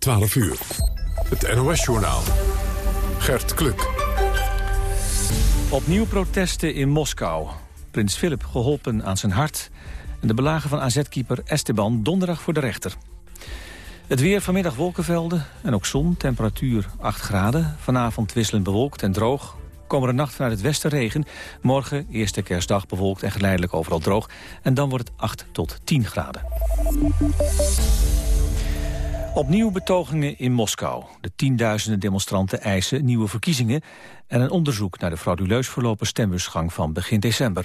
12 uur. Het NOS-journaal. Gert Kluk. Opnieuw protesten in Moskou. Prins Philip geholpen aan zijn hart. En de belagen van AZ-keeper Esteban donderdag voor de rechter. Het weer vanmiddag wolkenvelden en ook zon, temperatuur 8 graden. Vanavond wisselend bewolkt en droog. Komende nacht vanuit het westen regen. Morgen, eerste kerstdag, bewolkt en geleidelijk overal droog. En dan wordt het 8 tot 10 graden. Opnieuw betogingen in Moskou. De tienduizenden demonstranten eisen nieuwe verkiezingen... en een onderzoek naar de frauduleus verlopen stembusgang van begin december.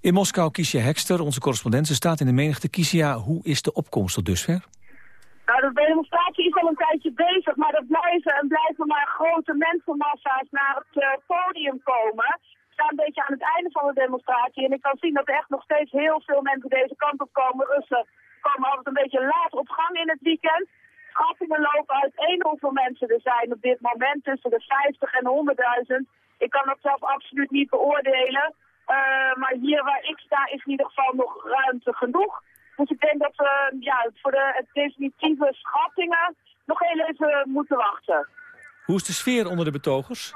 In Moskou Kiesja Hekster, onze correspondent, staat in de menigte. Kiesja, hoe is de opkomst tot dusver? Nou, de demonstratie is al een tijdje bezig, maar er blijven en blijven maar grote mensenmassa's naar het uh, podium komen. We staan een beetje aan het einde van de demonstratie en ik kan zien dat er echt nog steeds heel veel mensen deze kant op komen. Russen komen altijd een beetje laat op gang in het weekend. Schattingen lopen uiteen hoeveel mensen er zijn op dit moment, tussen de 50 en 100.000. Ik kan dat zelf absoluut niet beoordelen. Uh, maar hier waar ik sta is in ieder geval nog ruimte genoeg. Dus ik denk dat we ja, voor de definitieve schattingen nog heel even moeten wachten. Hoe is de sfeer onder de betogers?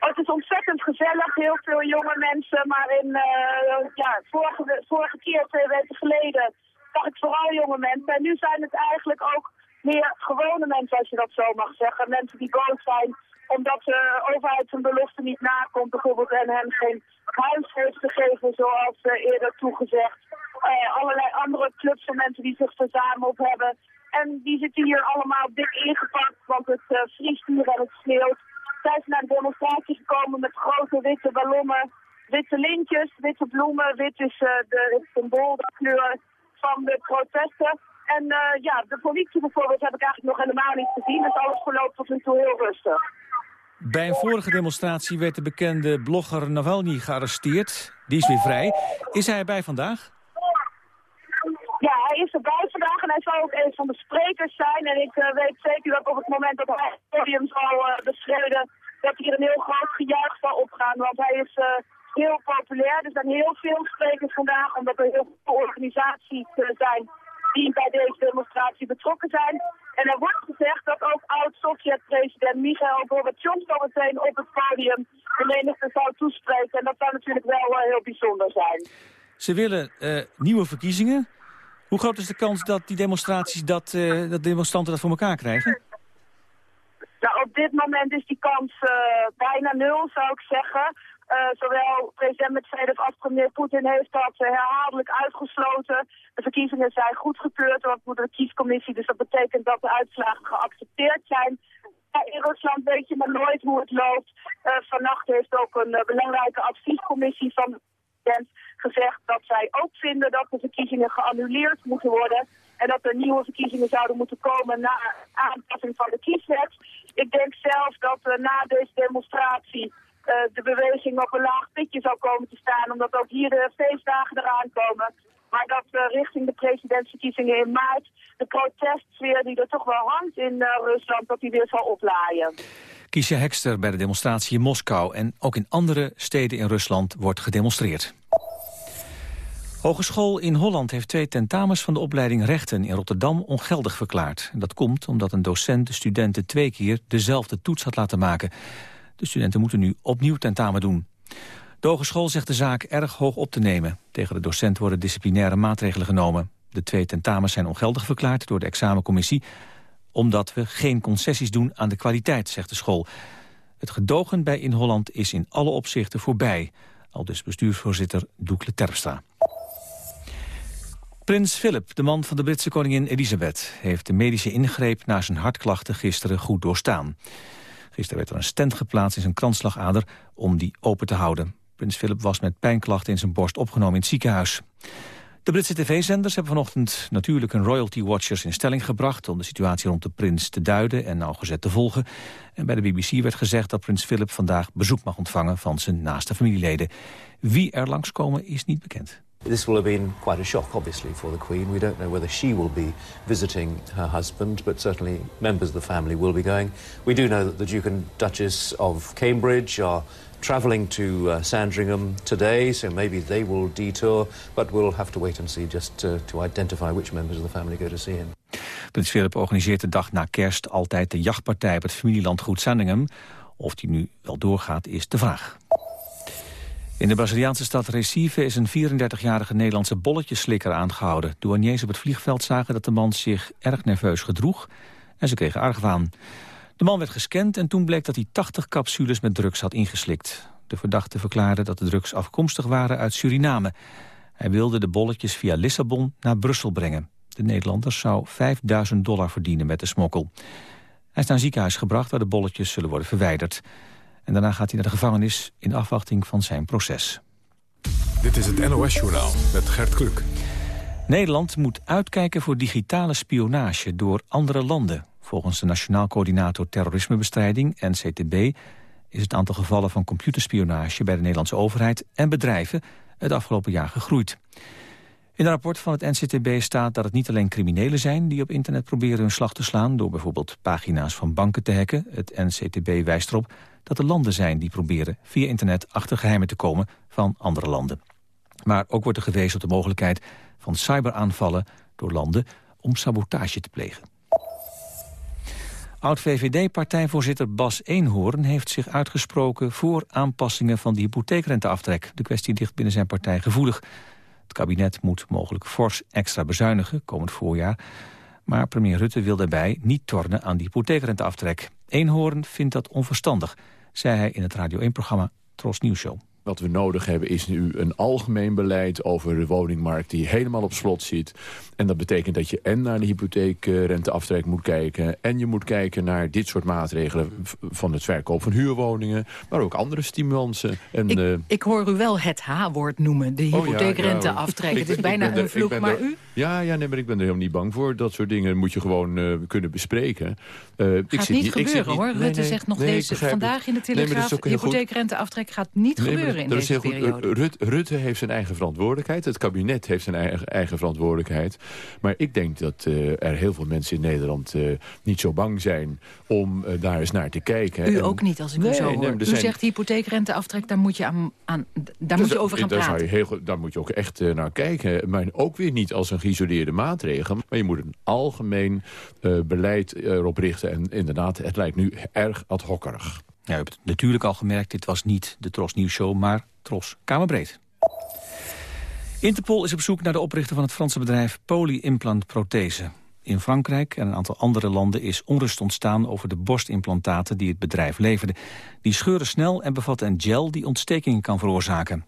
Oh, het is ontzettend gezellig, heel veel jonge mensen. Maar in, uh, ja, vorige, vorige keer, twee weken geleden, zag ik vooral jonge mensen. En nu zijn het eigenlijk ook meer gewone mensen, als je dat zo mag zeggen. Mensen die boos zijn omdat de overheid zijn belofte niet nakomt, bijvoorbeeld en hen geen huis heeft gegeven zoals uh, eerder toegezegd. Uh, allerlei andere clubs van mensen die zich verzameld hebben. En die zitten hier allemaal dik ingepakt, want het uh, vriest hier en het sneeuwt. Zij zijn naar de demonstratie gekomen met grote witte ballonnen, witte lintjes, witte bloemen. Wit is de, het symbool, de kleur van de protesten. En uh, ja, de politie bijvoorbeeld heb ik eigenlijk nog helemaal niet gezien. Dus alles verloopt tot nu toe heel rustig. Bij een vorige demonstratie werd de bekende blogger Navalny gearresteerd. Die is weer vrij. Is hij erbij vandaag? Ja, hij is erbij vandaag en hij zal ook een van de sprekers zijn. En ik uh, weet zeker dat op het moment dat hij het podium zal uh, dat hier een heel groot gejuich zal opgaan. Want hij is heel populair. Er zijn heel veel sprekers vandaag, omdat er heel veel organisaties zijn die bij deze demonstratie betrokken zijn. En er wordt gezegd dat ook oud-Sovjet-president Michael Gorbachev zo meteen op het podium de menigte zou toespreken. En dat zou natuurlijk wel uh, heel bijzonder zijn. Ze willen uh, nieuwe verkiezingen. Hoe groot is de kans dat die demonstraties, dat, uh, dat demonstranten dat voor elkaar krijgen? Nou, op dit moment is die kans bijna nul, zou ik zeggen. Uh, zowel president Medvedev als premier Poetin heeft dat uh, herhaaldelijk uitgesloten. De verkiezingen zijn goedgekeurd door de kiescommissie, dus dat betekent dat de uitslagen geaccepteerd zijn. in Rusland weet je maar nooit hoe het loopt. Uh, vannacht heeft ook een belangrijke adviescommissie van de gezegd dat zij ook vinden dat de verkiezingen geannuleerd moeten worden. En dat er nieuwe verkiezingen zouden moeten komen na aanpassing van de kieswet. Ik denk zelf dat na deze demonstratie de beweging op een laag pitje zou komen te staan, omdat ook hier de feestdagen eraan komen. Maar dat uh, richting de presidentsverkiezingen in maart de protestsfeer die er toch wel hangt in uh, Rusland, dat die weer zal oplaaien. Kiesja Hekster bij de demonstratie in Moskou en ook in andere steden in Rusland wordt gedemonstreerd. Hogeschool in Holland heeft twee tentamens van de opleiding Rechten in Rotterdam ongeldig verklaard. Dat komt omdat een docent de studenten twee keer dezelfde toets had laten maken. De studenten moeten nu opnieuw tentamen doen. De hogeschool zegt de zaak erg hoog op te nemen. Tegen de docent worden disciplinaire maatregelen genomen. De twee tentamens zijn ongeldig verklaard door de examencommissie... omdat we geen concessies doen aan de kwaliteit, zegt de school. Het gedogen bij In Holland is in alle opzichten voorbij. Al dus bestuursvoorzitter Doekle Terpstra. Prins Philip, de man van de Britse koningin Elisabeth... heeft de medische ingreep na zijn hartklachten gisteren goed doorstaan. Gisteren werd er een stent geplaatst in zijn kransslagader om die open te houden. Prins Philip was met pijnklachten in zijn borst opgenomen in het ziekenhuis. De Britse tv-zenders hebben vanochtend natuurlijk een royalty watchers in stelling gebracht... om de situatie rond de prins te duiden en nauwgezet te volgen. En bij de BBC werd gezegd dat prins Philip vandaag bezoek mag ontvangen... van zijn naaste familieleden. Wie er langskomen is niet bekend. This will have been quite a shock, obviously, for the Queen. We don't know whether she will be visiting her husband, but certainly members of the family will be going. We do know that the Duke and Duchess of Cambridge are travelling to uh, Sandringham today, so maybe they will detour, but we'll have to wait and see just to, to identify which members of the family go to see him. Prins Philip organiseert de dag na kerst altijd de jachtpartij op het familielandgoed Sandringham. Of die nu wel doorgaat is de vraag. In de Braziliaanse stad Recife is een 34-jarige Nederlandse bolletjeslikker aangehouden. Douaniers op het vliegveld zagen dat de man zich erg nerveus gedroeg en ze kregen argwaan. De man werd gescand en toen bleek dat hij 80 capsules met drugs had ingeslikt. De verdachte verklaarde dat de drugs afkomstig waren uit Suriname. Hij wilde de bolletjes via Lissabon naar Brussel brengen. De Nederlander zou 5000 dollar verdienen met de smokkel. Hij is naar een ziekenhuis gebracht waar de bolletjes zullen worden verwijderd. En daarna gaat hij naar de gevangenis in afwachting van zijn proces. Dit is het NOS-journaal met Gert Kluk. Nederland moet uitkijken voor digitale spionage door andere landen. Volgens de Nationaal Coördinator Terrorismebestrijding, NCTB... is het aantal gevallen van computerspionage bij de Nederlandse overheid en bedrijven het afgelopen jaar gegroeid. In een rapport van het NCTB staat dat het niet alleen criminelen zijn... die op internet proberen hun slag te slaan... door bijvoorbeeld pagina's van banken te hacken. Het NCTB wijst erop dat er landen zijn die proberen... via internet achter geheimen te komen van andere landen. Maar ook wordt er gewezen op de mogelijkheid van cyberaanvallen door landen... om sabotage te plegen. Oud-VVD-partijvoorzitter Bas Eenhoorn heeft zich uitgesproken... voor aanpassingen van de hypotheekrenteaftrek. De kwestie ligt binnen zijn partij gevoelig. Het kabinet moet mogelijk fors extra bezuinigen komend voorjaar. Maar premier Rutte wil daarbij niet tornen aan de hypotheekrenteaftrek. Eenhoorn vindt dat onverstandig, zei hij in het Radio 1-programma Tros Nieuws Show. Wat we nodig hebben is nu een algemeen beleid over de woningmarkt die helemaal op slot zit. En dat betekent dat je en naar de hypotheekrenteaftrek moet kijken... en je moet kijken naar dit soort maatregelen van het verkoop van huurwoningen... maar ook andere stimulansen. En, ik, uh, ik hoor u wel het H-woord noemen, de hypotheekrenteaftrek. Oh ja, ja, het is bijna een vloek, maar u? Ja, ja nee, maar ik ben er helemaal niet bang voor. Dat soort dingen moet je gewoon uh, kunnen bespreken. Uh, gaat ik niet gebeuren, hoor. Rutte nee, zegt nog deze, vandaag in de Telegraaf... de hypotheekrenteaftrek gaat niet gebeuren in dat deze periode. Rut, Rutte heeft zijn eigen verantwoordelijkheid. Het kabinet heeft zijn eigen, eigen verantwoordelijkheid. Maar ik denk dat uh, er heel veel mensen in Nederland uh, niet zo bang zijn om uh, daar eens naar te kijken. U en, ook niet, als ik nee, u zo hoor. Nee, u zijn... zegt hypotheekrenteaftrek, daar moet je, aan, aan daar moet je over gaan daar praten. Zou je heel, daar moet je ook echt naar kijken. Maar ook weer niet als een geïsoleerde maatregel. Maar je moet een algemeen beleid erop richten. En inderdaad, het lijkt nu erg ad hockerig. U hebt natuurlijk al gemerkt, dit was niet de Tros Nieuws Show, maar Tros Kamerbreed. Interpol is op zoek naar de oprichter van het Franse bedrijf Polyimplant Prothese. In Frankrijk en een aantal andere landen is onrust ontstaan over de borstimplantaten die het bedrijf leverde. Die scheuren snel en bevatten een gel die ontstekingen kan veroorzaken.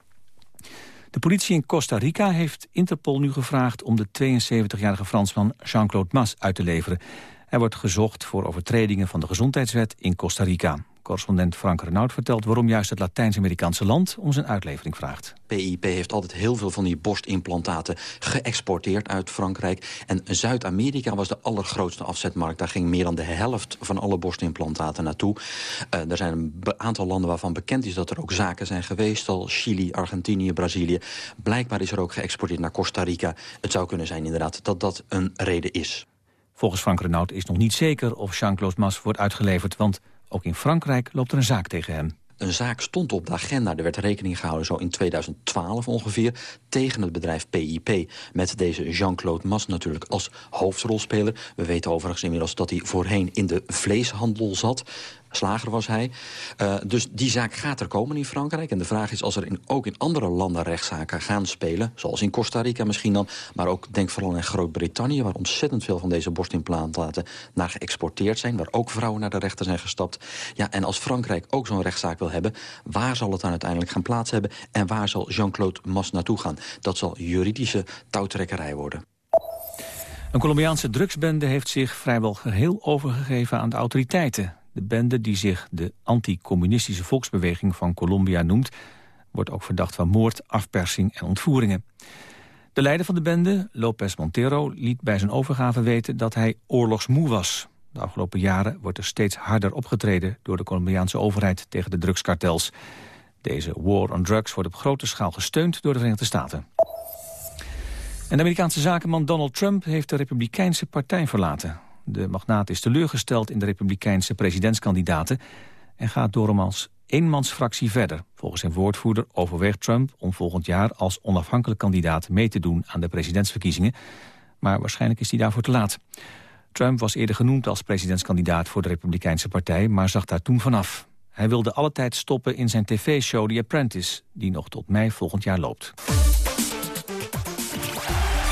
De politie in Costa Rica heeft Interpol nu gevraagd om de 72-jarige Fransman Jean-Claude Mas uit te leveren. Hij wordt gezocht voor overtredingen van de gezondheidswet in Costa Rica. Correspondent Frank Renaud vertelt waarom juist het Latijns-Amerikaanse land om zijn uitlevering vraagt. PIP heeft altijd heel veel van die borstimplantaten geëxporteerd uit Frankrijk. En Zuid-Amerika was de allergrootste afzetmarkt. Daar ging meer dan de helft van alle borstimplantaten naartoe. Uh, er zijn een aantal landen waarvan bekend is dat er ook zaken zijn geweest. Al Chili, Argentinië, Brazilië. Blijkbaar is er ook geëxporteerd naar Costa Rica. Het zou kunnen zijn inderdaad dat dat een reden is. Volgens Frank Renaud is nog niet zeker of Jean-Claude Mas wordt uitgeleverd... want ook in Frankrijk loopt er een zaak tegen hem. Een zaak stond op de agenda, er werd rekening gehouden zo in 2012 ongeveer... tegen het bedrijf PIP, met deze Jean-Claude Mas natuurlijk als hoofdrolspeler. We weten overigens inmiddels dat hij voorheen in de vleeshandel zat. Slager was hij. Uh, dus die zaak gaat er komen in Frankrijk. En de vraag is, als er in, ook in andere landen rechtszaken gaan spelen... zoals in Costa Rica misschien dan... maar ook denk vooral in Groot-Brittannië... waar ontzettend veel van deze borstimplantaten naar geëxporteerd zijn... waar ook vrouwen naar de rechter zijn gestapt. Ja, en als Frankrijk ook zo'n rechtszaak wil hebben... waar zal het dan uiteindelijk gaan plaats hebben... en waar zal Jean-Claude Mas naartoe gaan? Dat zal juridische touwtrekkerij worden. Een Colombiaanse drugsbende heeft zich vrijwel geheel overgegeven aan de autoriteiten. De bende, die zich de anti-communistische volksbeweging van Colombia noemt... wordt ook verdacht van moord, afpersing en ontvoeringen. De leider van de bende, López Montero, liet bij zijn overgave weten dat hij oorlogsmoe was. De afgelopen jaren wordt er steeds harder opgetreden door de Colombiaanse overheid tegen de drugskartels. Deze war on drugs wordt op grote schaal gesteund door de Verenigde Staten. En de Amerikaanse zakenman Donald Trump heeft de Republikeinse partij verlaten. De magnaat is teleurgesteld in de republikeinse presidentskandidaten... en gaat door als eenmansfractie verder. Volgens zijn woordvoerder overweegt Trump om volgend jaar... als onafhankelijk kandidaat mee te doen aan de presidentsverkiezingen. Maar waarschijnlijk is hij daarvoor te laat. Trump was eerder genoemd als presidentskandidaat voor de Republikeinse Partij, maar zag daar toen vanaf. Hij wilde alle tijd stoppen in zijn tv-show The Apprentice, die nog tot mei volgend jaar loopt.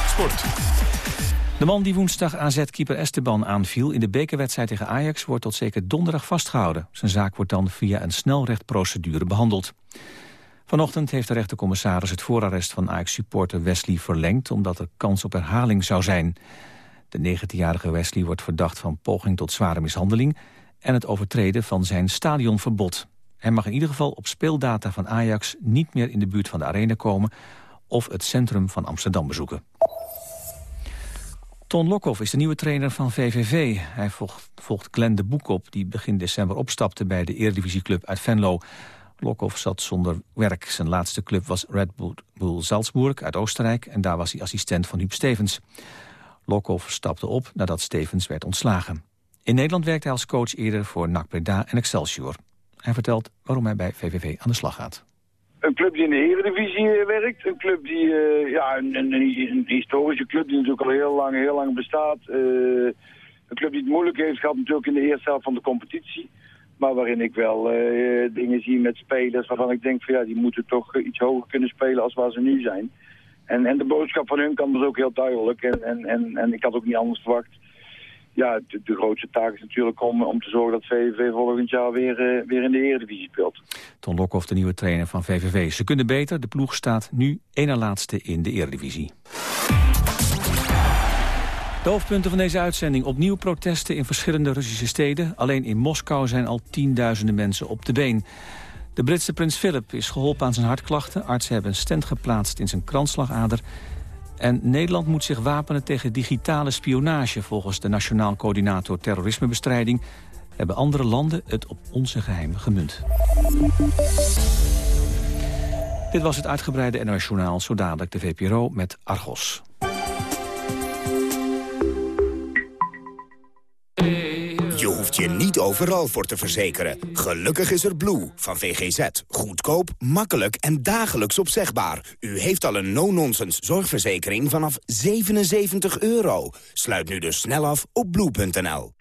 Sport. De man die woensdag AZ-keeper Esteban aanviel in de bekerwedstrijd tegen Ajax wordt tot zeker donderdag vastgehouden. Zijn zaak wordt dan via een snelrechtprocedure behandeld. Vanochtend heeft de rechtercommissaris het voorarrest van Ajax-supporter Wesley verlengd... omdat er kans op herhaling zou zijn. De 19-jarige Wesley wordt verdacht van poging tot zware mishandeling... en het overtreden van zijn stadionverbod. Hij mag in ieder geval op speeldata van Ajax niet meer in de buurt van de arena komen... of het centrum van Amsterdam bezoeken. Ton Lokhoff is de nieuwe trainer van VVV. Hij volgt, Glenn de Boek op, die begin december opstapte bij de Eredivisieclub uit Venlo. Lokhoff zat zonder werk. Zijn laatste club was Red Bull Salzburg uit Oostenrijk... en daar was hij assistent van Huub Stevens. Lokhoff stapte op nadat Stevens werd ontslagen. In Nederland werkte hij als coach eerder voor NAC Breda en Excelsior. Hij vertelt waarom hij bij VVV aan de slag gaat. Een club die in de Eredivisie eh, werkt. Een club die, uh, ja, een, een, historische club die natuurlijk al heel lang, heel lang bestaat. Uh, een club die het moeilijk heeft gehad natuurlijk in de eerste helft van de competitie. Maar waarin ik wel dingen zie met spelers waarvan ik denk van ja, die moeten toch iets hoger kunnen spelen als waar ze nu zijn. En, en de boodschap van hun kan dus ook heel duidelijk. En, en, en, en ik had ook niet anders verwacht. Ja, de, de grootste taak is natuurlijk om, om te zorgen dat VVV volgend jaar weer, uh, weer in de Eredivisie speelt. Ton Lokhoff, de nieuwe trainer van VVV. Ze kunnen beter. De ploeg staat nu één laatste in de Eredivisie. De hoofdpunten van deze uitzending. Opnieuw protesten in verschillende Russische steden. Alleen in Moskou zijn al tienduizenden mensen op de been. De Britse prins Philip is geholpen aan zijn hartklachten. Artsen hebben een stent geplaatst in zijn kransslagader. En Nederland moet zich wapenen tegen digitale spionage... volgens de Nationaal Coördinator Terrorismebestrijding... hebben andere landen het op onze geheimen gemunt. Dit was het uitgebreide NOS Journaal, zo dadelijk de VPRO met Argos. Hoeft je niet overal voor te verzekeren. Gelukkig is er Blue van VGZ. Goedkoop, makkelijk en dagelijks opzegbaar. U heeft al een no-nonsense zorgverzekering vanaf 77 euro. Sluit nu dus snel af op blue.nl.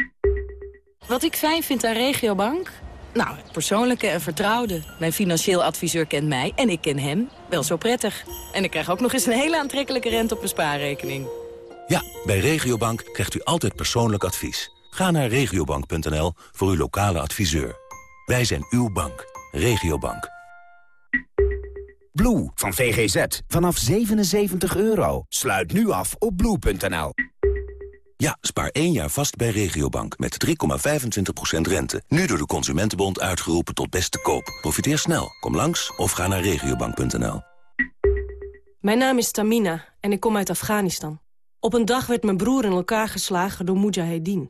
Wat ik fijn vind aan Regiobank? Nou, het persoonlijke en vertrouwde. Mijn financieel adviseur kent mij en ik ken hem wel zo prettig. En ik krijg ook nog eens een hele aantrekkelijke rente op mijn spaarrekening. Ja, bij Regiobank krijgt u altijd persoonlijk advies. Ga naar regiobank.nl voor uw lokale adviseur. Wij zijn uw bank. Regiobank. Blue van VGZ. Vanaf 77 euro. Sluit nu af op blue.nl. Ja, spaar één jaar vast bij Regiobank met 3,25% rente. Nu door de Consumentenbond uitgeroepen tot beste koop. Profiteer snel. Kom langs of ga naar regiobank.nl. Mijn naam is Tamina en ik kom uit Afghanistan. Op een dag werd mijn broer in elkaar geslagen door Mujahedin.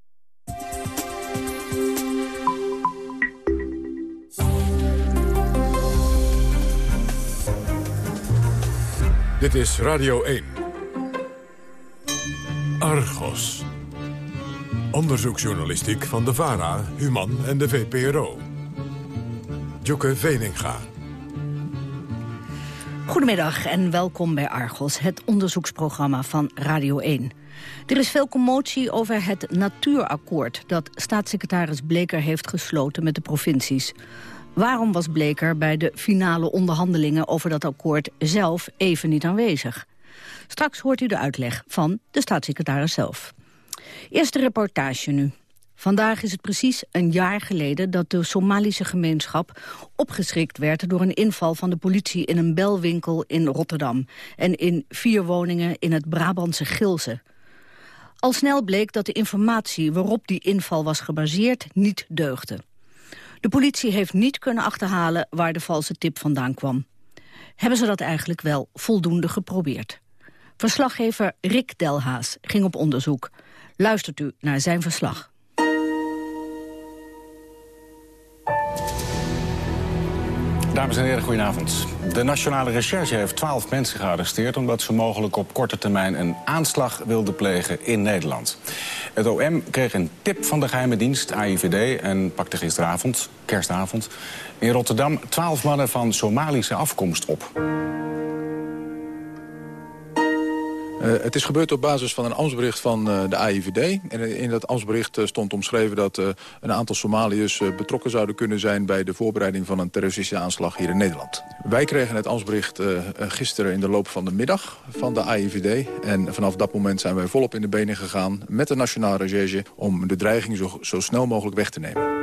Dit is Radio 1. Argos. Onderzoeksjournalistiek van de VARA, Human en de VPRO. Joke Veninga. Goedemiddag en welkom bij Argos, het onderzoeksprogramma van Radio 1. Er is veel commotie over het natuurakkoord... dat staatssecretaris Bleker heeft gesloten met de provincies. Waarom was Bleker bij de finale onderhandelingen over dat akkoord zelf even niet aanwezig? Straks hoort u de uitleg van de staatssecretaris zelf. Eerste reportage nu. Vandaag is het precies een jaar geleden dat de Somalische gemeenschap opgeschrikt werd door een inval van de politie in een belwinkel in Rotterdam en in vier woningen in het Brabantse Gilze. Al snel bleek dat de informatie waarop die inval was gebaseerd niet deugde. De politie heeft niet kunnen achterhalen waar de valse tip vandaan kwam. Hebben ze dat eigenlijk wel voldoende geprobeerd? Verslaggever Rick Delhaas ging op onderzoek. Luistert u naar zijn verslag. Dames en heren, goedenavond. De Nationale Recherche heeft twaalf mensen gearresteerd... omdat ze mogelijk op korte termijn een aanslag wilden plegen in Nederland. Het OM kreeg een tip van de geheime dienst, AIVD... en pakte gisteravond, kerstavond, in Rotterdam... twaalf mannen van Somalische afkomst op. Uh, het is gebeurd op basis van een ambtsbericht van uh, de AIVD. En in dat ambtsbericht stond omschreven dat een aantal Somaliërs betrokken zouden kunnen zijn... bij de voorbereiding van een terroristische aanslag hier in Nederland. Wij kregen het ambtsbericht gisteren in de loop van de middag van de AIVD. En vanaf dat moment zijn wij volop in de benen gegaan met de Nationale Recherche... om de dreiging zo, zo snel mogelijk weg te nemen.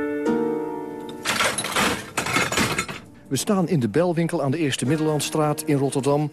We staan in de Belwinkel aan de Eerste Middellandstraat in Rotterdam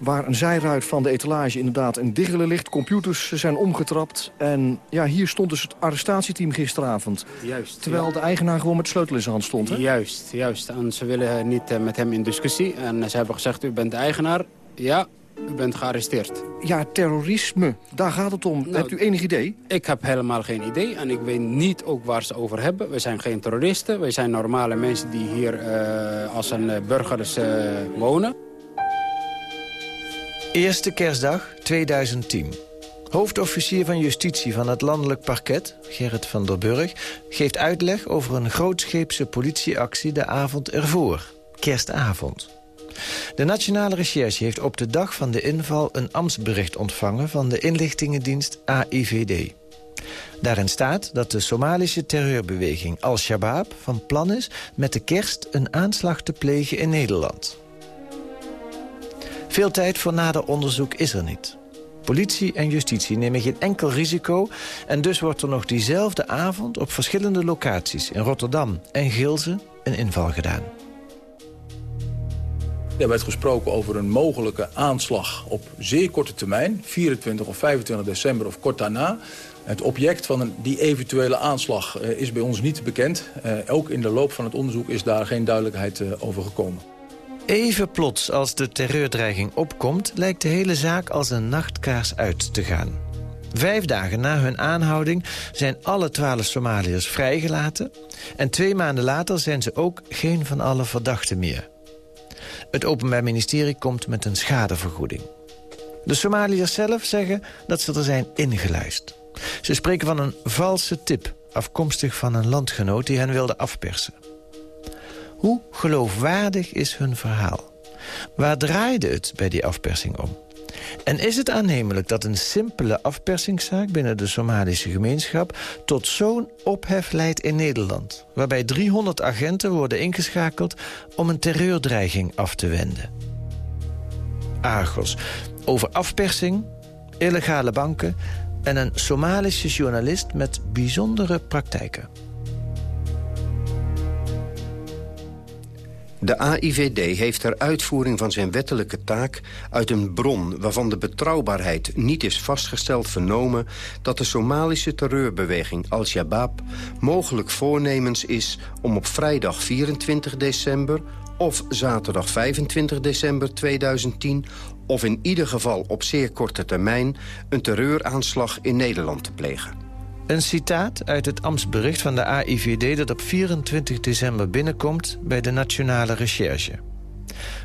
waar een zijruit van de etalage inderdaad een diggelen ligt. Computers zijn omgetrapt. En ja, hier stond dus het arrestatieteam gisteravond. Juist. Terwijl de eigenaar gewoon met de sleutel in zijn hand stond, hè? Juist, juist. En ze willen niet uh, met hem in discussie. En ze hebben gezegd, u bent de eigenaar. Ja, u bent gearresteerd. Ja, terrorisme, daar gaat het om. Nou, Hebt u enig idee? Ik heb helemaal geen idee en ik weet niet ook waar ze over hebben. We zijn geen terroristen, we zijn normale mensen die hier uh, als een uh, burgers wonen. Eerste kerstdag 2010. Hoofdofficier van Justitie van het Landelijk Parket, Gerrit van der Burg... geeft uitleg over een grootscheepse politieactie de avond ervoor. Kerstavond. De Nationale Recherche heeft op de dag van de inval een ambtsbericht ontvangen... van de inlichtingendienst AIVD. Daarin staat dat de Somalische terreurbeweging Al-Shabaab van plan is... met de kerst een aanslag te plegen in Nederland. Veel tijd voor nader onderzoek is er niet. Politie en justitie nemen geen enkel risico... en dus wordt er nog diezelfde avond op verschillende locaties... in Rotterdam en Gilze een inval gedaan. Er werd gesproken over een mogelijke aanslag op zeer korte termijn... 24 of 25 december of kort daarna. Het object van die eventuele aanslag eh, is bij ons niet bekend. Eh, ook in de loop van het onderzoek is daar geen duidelijkheid eh, over gekomen. Even plots als de terreurdreiging opkomt... lijkt de hele zaak als een nachtkaars uit te gaan. Vijf dagen na hun aanhouding zijn alle twaalf Somaliërs vrijgelaten... en twee maanden later zijn ze ook geen van alle verdachten meer. Het Openbaar Ministerie komt met een schadevergoeding. De Somaliërs zelf zeggen dat ze er zijn ingeluisterd. Ze spreken van een valse tip, afkomstig van een landgenoot die hen wilde afpersen. Hoe geloofwaardig is hun verhaal? Waar draaide het bij die afpersing om? En is het aannemelijk dat een simpele afpersingszaak binnen de Somalische gemeenschap tot zo'n ophef leidt in Nederland, waarbij 300 agenten worden ingeschakeld om een terreurdreiging af te wenden? Argos, over afpersing, illegale banken en een Somalische journalist met bijzondere praktijken. De AIVD heeft ter uitvoering van zijn wettelijke taak... uit een bron waarvan de betrouwbaarheid niet is vastgesteld vernomen... dat de Somalische terreurbeweging Al-Shabaab mogelijk voornemens is... om op vrijdag 24 december of zaterdag 25 december 2010... of in ieder geval op zeer korte termijn... een terreuraanslag in Nederland te plegen. Een citaat uit het ambtsbericht van de AIVD... dat op 24 december binnenkomt bij de Nationale Recherche.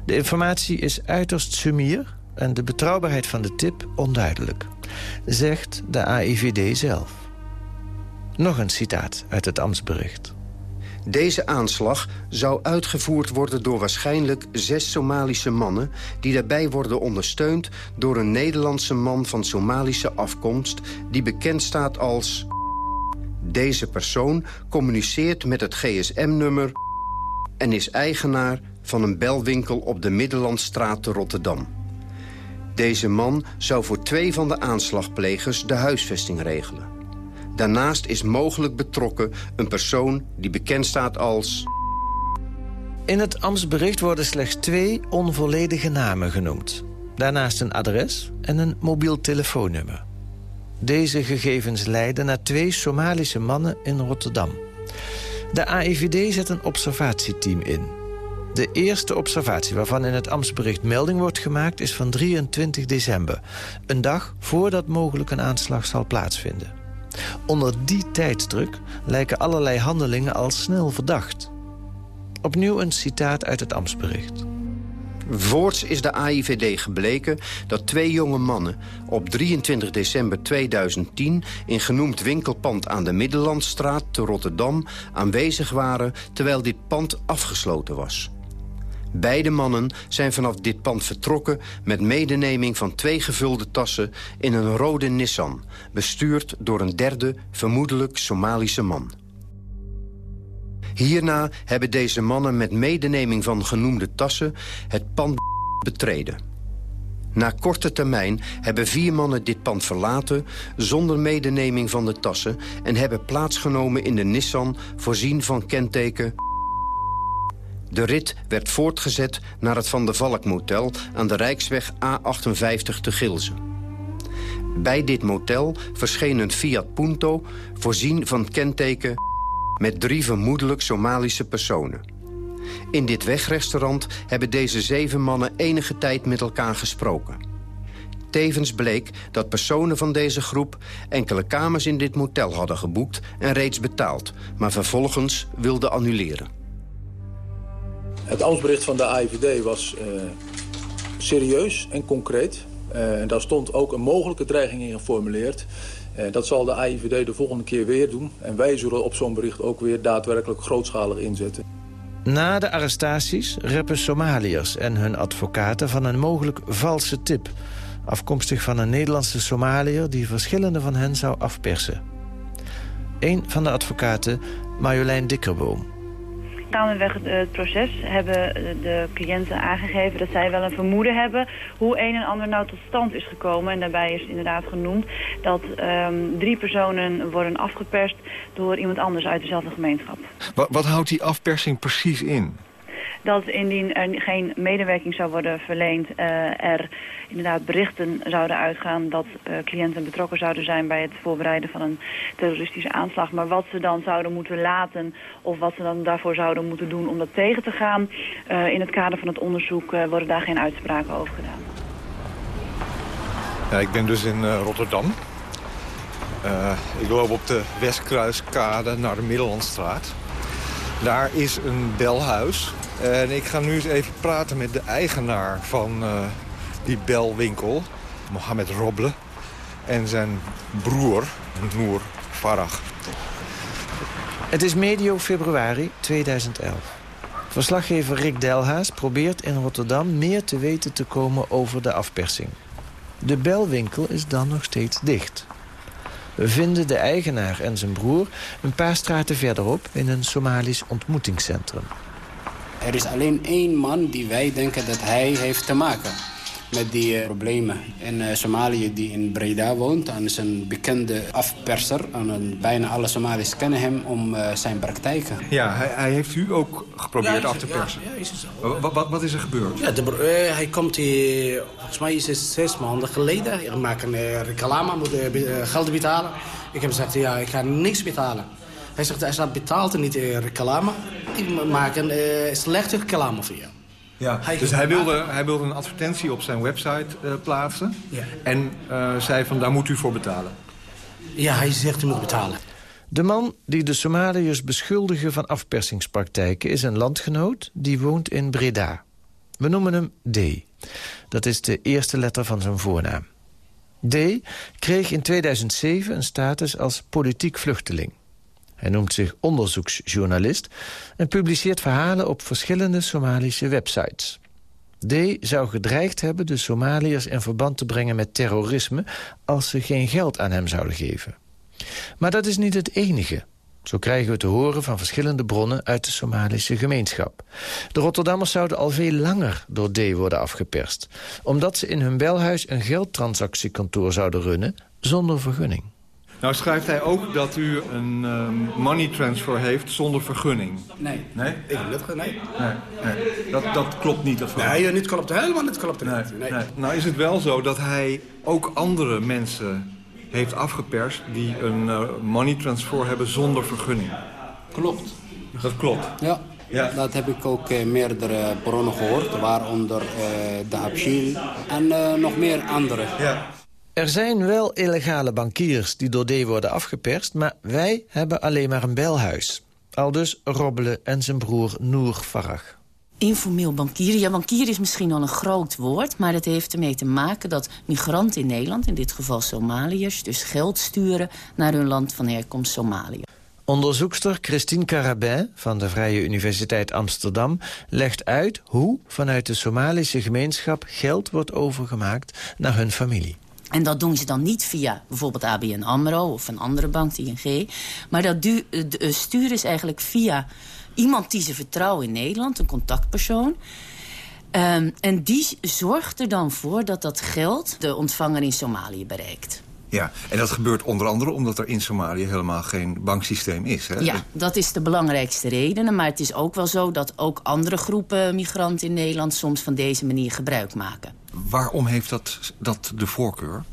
De informatie is uiterst sumier en de betrouwbaarheid van de tip onduidelijk. Zegt de AIVD zelf. Nog een citaat uit het ambtsbericht. Deze aanslag zou uitgevoerd worden door waarschijnlijk zes Somalische mannen... die daarbij worden ondersteund door een Nederlandse man van Somalische afkomst... die bekend staat als deze persoon communiceert met het gsm-nummer... en is eigenaar van een belwinkel op de Middellandstraat te Rotterdam. Deze man zou voor twee van de aanslagplegers de huisvesting regelen. Daarnaast is mogelijk betrokken een persoon die bekend staat als... In het ambtsbericht worden slechts twee onvolledige namen genoemd. Daarnaast een adres en een mobiel telefoonnummer. Deze gegevens leiden naar twee Somalische mannen in Rotterdam. De AIVD zet een observatieteam in. De eerste observatie waarvan in het ambtsbericht melding wordt gemaakt... is van 23 december, een dag voordat mogelijk een aanslag zal plaatsvinden. Onder die tijdsdruk lijken allerlei handelingen al snel verdacht. Opnieuw een citaat uit het Amtsbericht. Voorts is de AIVD gebleken dat twee jonge mannen op 23 december 2010 in genoemd winkelpand aan de Middellandstraat te Rotterdam aanwezig waren terwijl dit pand afgesloten was. Beide mannen zijn vanaf dit pand vertrokken met medeneming van twee gevulde tassen in een rode Nissan, bestuurd door een derde, vermoedelijk Somalische man. Hierna hebben deze mannen met medeneming van genoemde tassen het pand betreden. Na korte termijn hebben vier mannen dit pand verlaten... zonder medeneming van de tassen... en hebben plaatsgenomen in de Nissan voorzien van kenteken... De rit werd voortgezet naar het Van der Valk Motel... aan de Rijksweg A58 te Gilzen. Bij dit motel verscheen een Fiat Punto... voorzien van kenteken met drie vermoedelijk Somalische personen. In dit wegrestaurant hebben deze zeven mannen enige tijd met elkaar gesproken. Tevens bleek dat personen van deze groep enkele kamers in dit motel hadden geboekt en reeds betaald, maar vervolgens wilden annuleren. Het ambtsbericht van de AIVD was uh, serieus en concreet. Uh, en daar stond ook een mogelijke dreiging in geformuleerd. Uh, dat zal de AIVD de volgende keer weer doen. En wij zullen op zo'n bericht ook weer daadwerkelijk grootschalig inzetten. Na de arrestaties reppen Somaliërs en hun advocaten van een mogelijk valse tip. Afkomstig van een Nederlandse Somaliër die verschillende van hen zou afpersen. Een van de advocaten, Marjolein Dikkerboom gaandeweg het proces hebben de cliënten aangegeven dat zij wel een vermoeden hebben hoe een en ander nou tot stand is gekomen. En daarbij is inderdaad genoemd dat um, drie personen worden afgeperst door iemand anders uit dezelfde gemeenschap. Wat, wat houdt die afpersing precies in? Dat indien er geen medewerking zou worden verleend... Uh, er inderdaad berichten zouden uitgaan dat uh, cliënten betrokken zouden zijn... bij het voorbereiden van een terroristische aanslag. Maar wat ze dan zouden moeten laten of wat ze dan daarvoor zouden moeten doen om dat tegen te gaan... Uh, in het kader van het onderzoek worden daar geen uitspraken over gedaan. Ja, ik ben dus in Rotterdam. ik loop op de Westkruiskade naar de Middellandstraat. Daar is een belhuis en ik ga nu eens even praten met de eigenaar van uh, die belwinkel, Mohamed Roble. En zijn broer, Noor Farag. Het is medio februari 2011. Verslaggever Rick Delhaas probeert in Rotterdam meer te weten te komen over de afpersing. De belwinkel is dan nog steeds dicht. We vinden de eigenaar en zijn broer een paar straten verderop in een Somalisch ontmoetingscentrum. Er is alleen één man die wij denken dat hij heeft te maken met die uh, problemen. In uh, Somalië die in Breda woont. En is een bekende afperser. En bijna alle Somaliërs kennen hem om uh, zijn praktijken. Ja, hij, hij, heeft u ook geprobeerd ja, af te persen? Ja, ja is het zo. Wat, wat, wat, is er gebeurd? Ja, de, hij komt hier, volgens mij is het zes maanden geleden. Ik maak een reclame, moet geld betalen. Ik heb gezegd, ja, ik ga niks betalen. Hij zegt, hij staat betaalt en niet uh, reclame. Ik maak een uh, slechte reclame voor je. Ja, hij dus hij wilde, hij wilde een advertentie op zijn website uh, plaatsen. Ja. En uh, zei van, daar moet u voor betalen. Ja, hij zegt, u moet betalen. De man die de Somaliërs beschuldigen van afpersingspraktijken... is een landgenoot die woont in Breda. We noemen hem D. Dat is de eerste letter van zijn voornaam. D kreeg in 2007 een status als politiek vluchteling. Hij noemt zich onderzoeksjournalist en publiceert verhalen op verschillende Somalische websites. D zou gedreigd hebben de Somaliërs in verband te brengen met terrorisme als ze geen geld aan hem zouden geven. Maar dat is niet het enige. Zo krijgen we te horen van verschillende bronnen uit de Somalische gemeenschap. De Rotterdammers zouden al veel langer door D worden afgeperst... omdat ze in hun belhuis een geldtransactiekantoor zouden runnen zonder vergunning. Nou schrijft hij ook dat u een um, money transfer heeft zonder vergunning. Nee. Nee? Ik net nee. nee. nee. Dat, dat klopt niet. Dat nee, niet klopt helemaal niet klopt nee, niet. Nee. nee. Nou is het wel zo dat hij ook andere mensen heeft afgeperst... die een uh, money transfer hebben zonder vergunning. Klopt. Dat klopt. Ja. Ja. Dat heb ik ook uh, meerdere bronnen gehoord, waaronder uh, de Habshil en uh, nog meer andere. Ja. Er zijn wel illegale bankiers die door D worden afgeperst... maar wij hebben alleen maar een belhuis. Aldus Robbelen en zijn broer Noor Farag. Informeel bankieren. Ja, bankier is misschien al een groot woord... maar het heeft ermee te maken dat migranten in Nederland... in dit geval Somaliërs, dus geld sturen... naar hun land van herkomst Somalië. Onderzoekster Christine Carabin van de Vrije Universiteit Amsterdam... legt uit hoe vanuit de Somalische gemeenschap geld wordt overgemaakt naar hun familie. En dat doen ze dan niet via bijvoorbeeld ABN AMRO of een andere bank, ING. Maar dat eh, sturen ze eigenlijk via iemand die ze vertrouwen in Nederland, een contactpersoon. Um, en die zorgt er dan voor dat dat geld de ontvanger in Somalië bereikt. Ja, en dat gebeurt onder andere omdat er in Somalië helemaal geen banksysteem is. Hè? Ja, dat is de belangrijkste reden. Maar het is ook wel zo dat ook andere groepen migranten in Nederland... soms van deze manier gebruik maken. Waarom heeft dat, dat de voorkeur?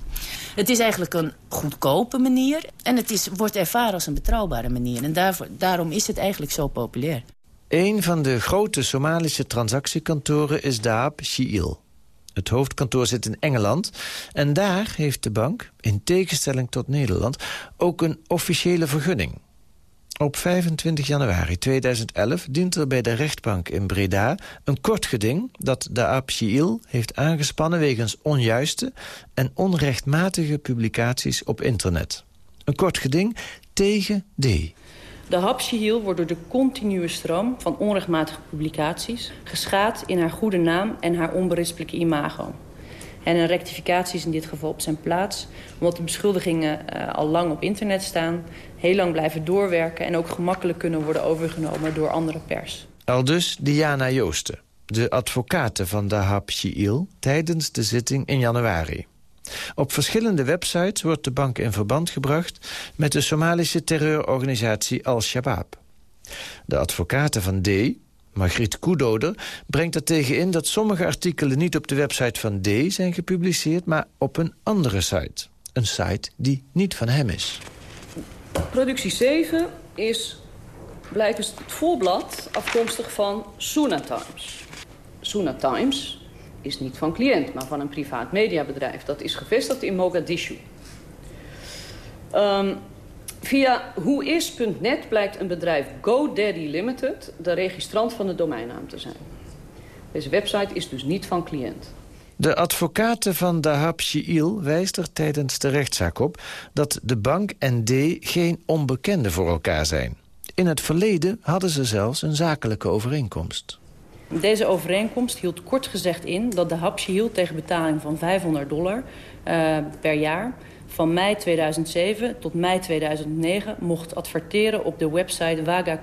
Het is eigenlijk een goedkope manier. En het is, wordt ervaren als een betrouwbare manier. En daarvoor, daarom is het eigenlijk zo populair. Een van de grote Somalische transactiekantoren is Daab Shiil. Het hoofdkantoor zit in Engeland. En daar heeft de bank, in tegenstelling tot Nederland... ook een officiële vergunning. Op 25 januari 2011 dient er bij de rechtbank in Breda een kort geding... dat de APCIL heeft aangespannen wegens onjuiste en onrechtmatige publicaties op internet. Een kort geding tegen D. De Hapsjehiel wordt door de continue stroom van onrechtmatige publicaties... geschaad in haar goede naam en haar onberispelijke imago. En een rectificatie is in dit geval op zijn plaats... omdat de beschuldigingen uh, al lang op internet staan... heel lang blijven doorwerken... en ook gemakkelijk kunnen worden overgenomen door andere pers. Aldus Diana Joosten, de advocate van Dahab Shiil... tijdens de zitting in januari. Op verschillende websites wordt de bank in verband gebracht... met de Somalische terreurorganisatie Al-Shabaab. De advocaten van D, Margriet Koedoder, brengt er tegen in... dat sommige artikelen niet op de website van D zijn gepubliceerd... maar op een andere site. Een site die niet van hem is. Productie 7 is blijkens het voorblad afkomstig van Suna Times. Suna Times is niet van cliënt, maar van een privaat mediabedrijf. Dat is gevestigd in Mogadishu. Um, via whois.net blijkt een bedrijf GoDaddy Limited... de registrant van de domeinnaam te zijn. Deze website is dus niet van cliënt. De advocaten van Dahab Shiil wijst er tijdens de rechtszaak op... dat de bank en D geen onbekenden voor elkaar zijn. In het verleden hadden ze zelfs een zakelijke overeenkomst. Deze overeenkomst hield kort gezegd in dat de Hapsje hield tegen betaling van 500 dollar uh, per jaar van mei 2007 tot mei 2009 mocht adverteren op de website Waga.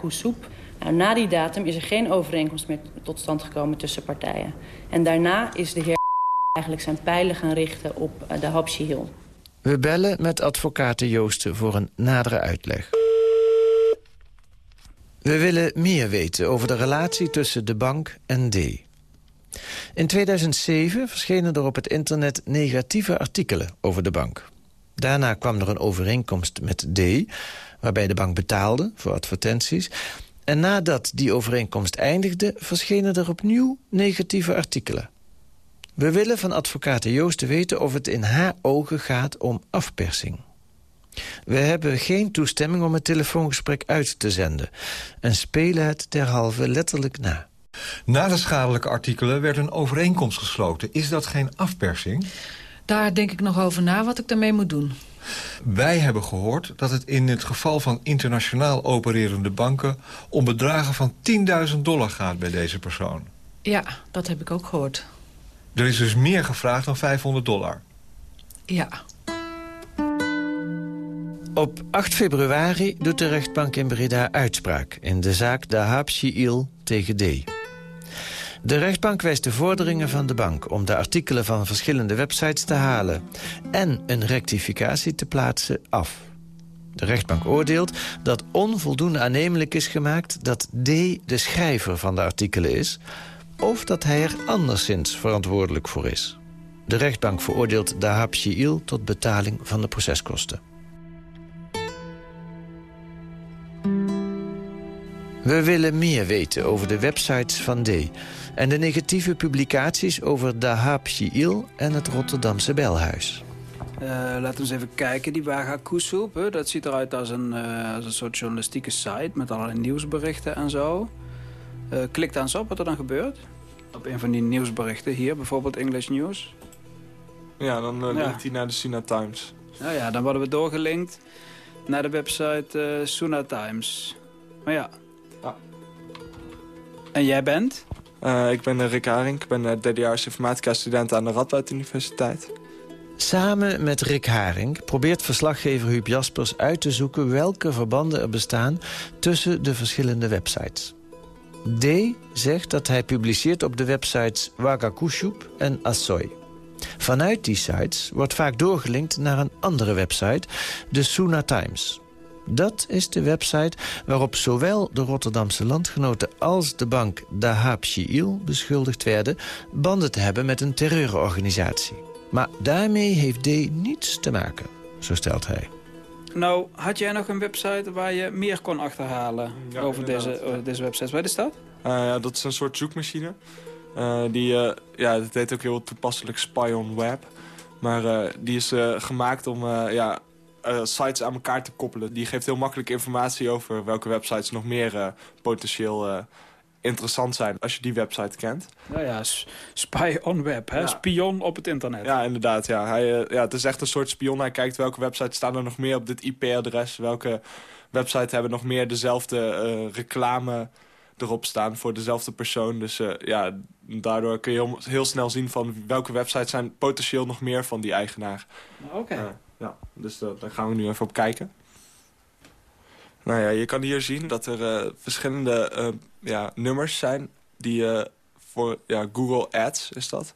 Nou, na die datum is er geen overeenkomst meer tot stand gekomen tussen partijen. En daarna is de heer eigenlijk zijn pijlen gaan richten op uh, de Hapsje Hill. We bellen met advocaat Joosten voor een nadere uitleg. We willen meer weten over de relatie tussen de bank en D. In 2007 verschenen er op het internet negatieve artikelen over de bank. Daarna kwam er een overeenkomst met D, waarbij de bank betaalde voor advertenties. En nadat die overeenkomst eindigde, verschenen er opnieuw negatieve artikelen. We willen van advocaat Joost weten of het in haar ogen gaat om afpersing. We hebben geen toestemming om het telefoongesprek uit te zenden... en spelen het derhalve letterlijk na. Na de schadelijke artikelen werd een overeenkomst gesloten. Is dat geen afpersing? Daar denk ik nog over na wat ik daarmee moet doen. Wij hebben gehoord dat het in het geval van internationaal opererende banken... om bedragen van 10.000 dollar gaat bij deze persoon. Ja, dat heb ik ook gehoord. Er is dus meer gevraagd dan 500 dollar. Ja. Op 8 februari doet de rechtbank in Breda uitspraak... in de zaak de Haapshiil tegen D. De rechtbank wijst de vorderingen van de bank... om de artikelen van verschillende websites te halen... en een rectificatie te plaatsen af. De rechtbank oordeelt dat onvoldoende aannemelijk is gemaakt... dat D de schrijver van de artikelen is... of dat hij er anderszins verantwoordelijk voor is. De rechtbank veroordeelt Dahab tot betaling van de proceskosten. We willen meer weten over de websites van D... en de negatieve publicaties over Dahab Shiil en het Rotterdamse Belhuis. laten we eens even kijken. Die Waga Koesoep, dat ziet eruit als een, als een soort journalistieke site... met allerlei nieuwsberichten en zo. Klik dan eens op wat er dan gebeurt. Op een van die nieuwsberichten hier, bijvoorbeeld English News. Ja, dan uh, linkt hij naar de Suna Times. Nou ja, dan worden we doorgelinkt naar de website uh, Suna Times. Maar ja. ja. En jij bent? Uh, ik ben Rick Haring. Ik ben derdejaars informatica-student aan de Radboud Universiteit. Samen met Rick Haring probeert verslaggever Huub Jaspers uit te zoeken... welke verbanden er bestaan tussen de verschillende websites. D zegt dat hij publiceert op de websites Wagakushup en Assoy. Vanuit die sites wordt vaak doorgelinkt naar een andere website, de Suna Times. Dat is de website waarop zowel de Rotterdamse landgenoten als de bank Dahab Shiil beschuldigd werden banden te hebben met een terreurorganisatie. Maar daarmee heeft D niets te maken, zo stelt hij. Nou, had jij nog een website waar je meer kon achterhalen over deze, uh, deze websites? Wat is dat? Uh, ja, dat is een soort zoekmachine. Uh, die, uh, ja, dat heet ook heel toepasselijk Spy on Web. Maar die is gemaakt om ja, sites aan elkaar te koppelen. Die geeft heel makkelijk informatie over welke websites nog meer potentieel interessant zijn als je die website kent. Nou ja, spy on web, hè? Ja. spion op het internet. Ja, inderdaad. Ja. Hij, ja, het is echt een soort spion. Hij kijkt welke websites staan er nog meer op dit IP-adres. Welke websites hebben nog meer dezelfde reclame erop staan voor dezelfde persoon. Dus uh, ja, daardoor kun je heel, heel, snel zien van welke websites zijn potentieel nog meer van die eigenaar. Oké. Uh, ja, dus daar gaan we nu even op kijken. Nou ja, je kan hier zien dat er verschillende ja, nummers zijn die voor ja, Google Ads is dat.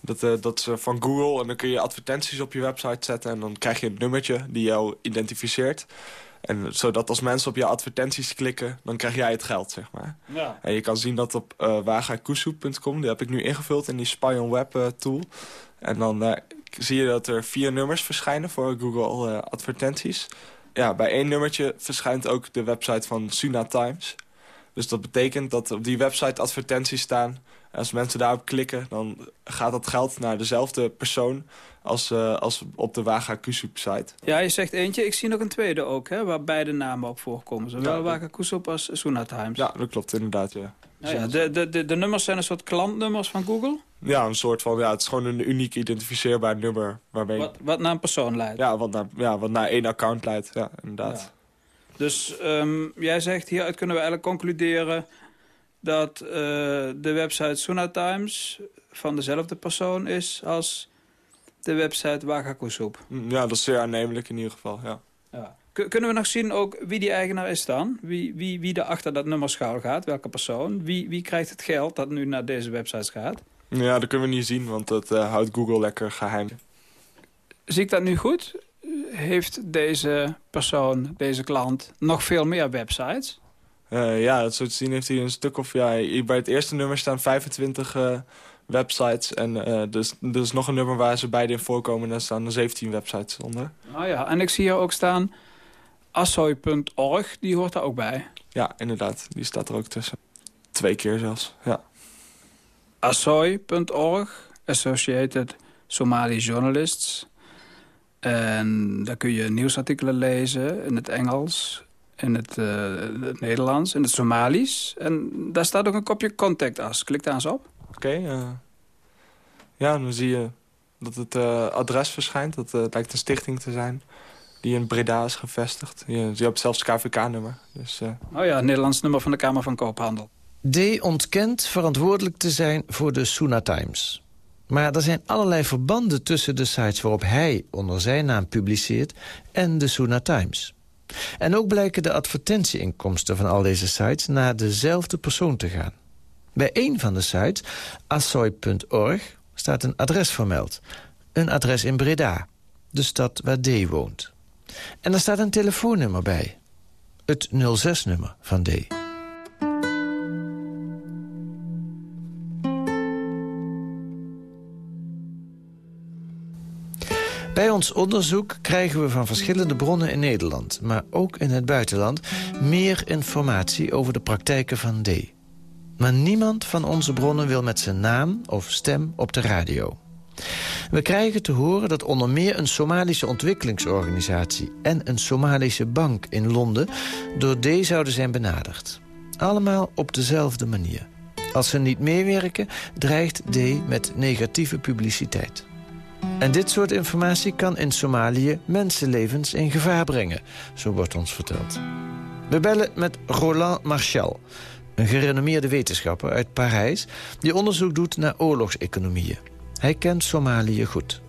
Dat, dat is van Google en dan kun je advertenties op je website zetten en dan krijg je een nummertje die jou identificeert. En zodat als mensen op je advertenties klikken, dan krijg jij het geld, zeg maar. Ja. En je kan zien dat op uh, eh, wagakusu.com, die heb ik nu ingevuld in die Spy on Web uh, tool. En dan uh, zie je dat er vier nummers verschijnen voor Google advertenties. Ja, bij één nummertje verschijnt ook de website van Suna Times. Dus dat betekent dat op die website advertenties staan als mensen daarop klikken, dan gaat dat geld naar dezelfde persoon als, uh, als op de Waga site. Ja, je zegt eentje. Ik zie nog een tweede ook, hè, waar beide namen op voorkomen. Zowel ja, Waga als Suna Times. Ja, dat klopt inderdaad, ja. Nou ja, de, de, de, de nummers zijn een soort klantnummers van Google? Ja, een soort van, ja, het is gewoon een uniek identificeerbaar nummer. Waarmee... Wat, wat naar een persoon leidt? Ja, wat naar, ja, wat naar één account leidt, ja, inderdaad. Dus um, jij zegt, hieruit kunnen we eigenlijk concluderen dat uh, de website Suna Times van dezelfde persoon is als de website Wagakusoep. Mm, ja, dat is zeer aannemelijk in ieder geval, ja. ja. Kunnen we nog zien ook wie die eigenaar is dan? Wie, wie, wie er achter dat nummer schuil gaat? Welke persoon? Wie, wie krijgt het geld dat nu naar deze websites gaat? Ja, dat kunnen we niet zien, want dat uh, houdt Google lekker geheim. Zie ik dat nu goed? Heeft deze persoon, deze klant, nog veel meer websites? Uh, ja, zo te zien heeft hij een stuk of... Ja, bij het eerste nummer staan 25 uh, eh, websites. En uh, dus, dus nog een nummer waar ze beide in voorkomen. En daar staan er 17 websites onder. Oh ja, en ik zie hier ook staan... Assoy.org, die hoort daar ook bij. Ja, inderdaad. Die staat er ook tussen. Twee keer zelfs, ja. Assoy.org, Associated Somali Journalists. En daar kun je nieuwsartikelen lezen in het Engels in het, uh, het, Nederlands, in het Somalisch. En daar staat ook een kopje contact as. Klik daar eens op. Oké, okay, uh, ja, dan zie je dat het uh, adres verschijnt. Dat lijkt een stichting te zijn die in Breda is gevestigd. Je, je hebt zelfs KVK-nummer. Dus, oh ja, het Nederlands nummer van de Kamer van Koophandel. D ontkent verantwoordelijk te zijn voor de Suna Times. Maar er zijn allerlei verbanden tussen de sites waarop hij onder zijn naam publiceert... en de Suna Times. En ook blijken de advertentieinkomsten van al deze sites naar dezelfde persoon te gaan. Bij een van de sites, assoy.org, staat een adres vermeld. Een adres in Breda, de stad waar D woont. En er staat een telefoonnummer bij. Het 06-nummer van D. Bij ons onderzoek krijgen we van verschillende bronnen in Nederland... maar ook in het buitenland meer informatie over de praktijken van D. Maar niemand van onze bronnen wil met zijn naam of stem op de radio. We krijgen te horen dat onder meer een Somalische ontwikkelingsorganisatie... en een Somalische bank in Londen door D zouden zijn benaderd. Allemaal op dezelfde manier. Als ze niet meewerken, dreigt D met negatieve publiciteit. En dit soort informatie kan in Somalië mensenlevens in gevaar brengen, zo wordt ons verteld. We bellen met Roland Marchal, een gerenommeerde wetenschapper uit Parijs... die onderzoek doet naar oorlogseconomieën. Hij kent Somalië goed.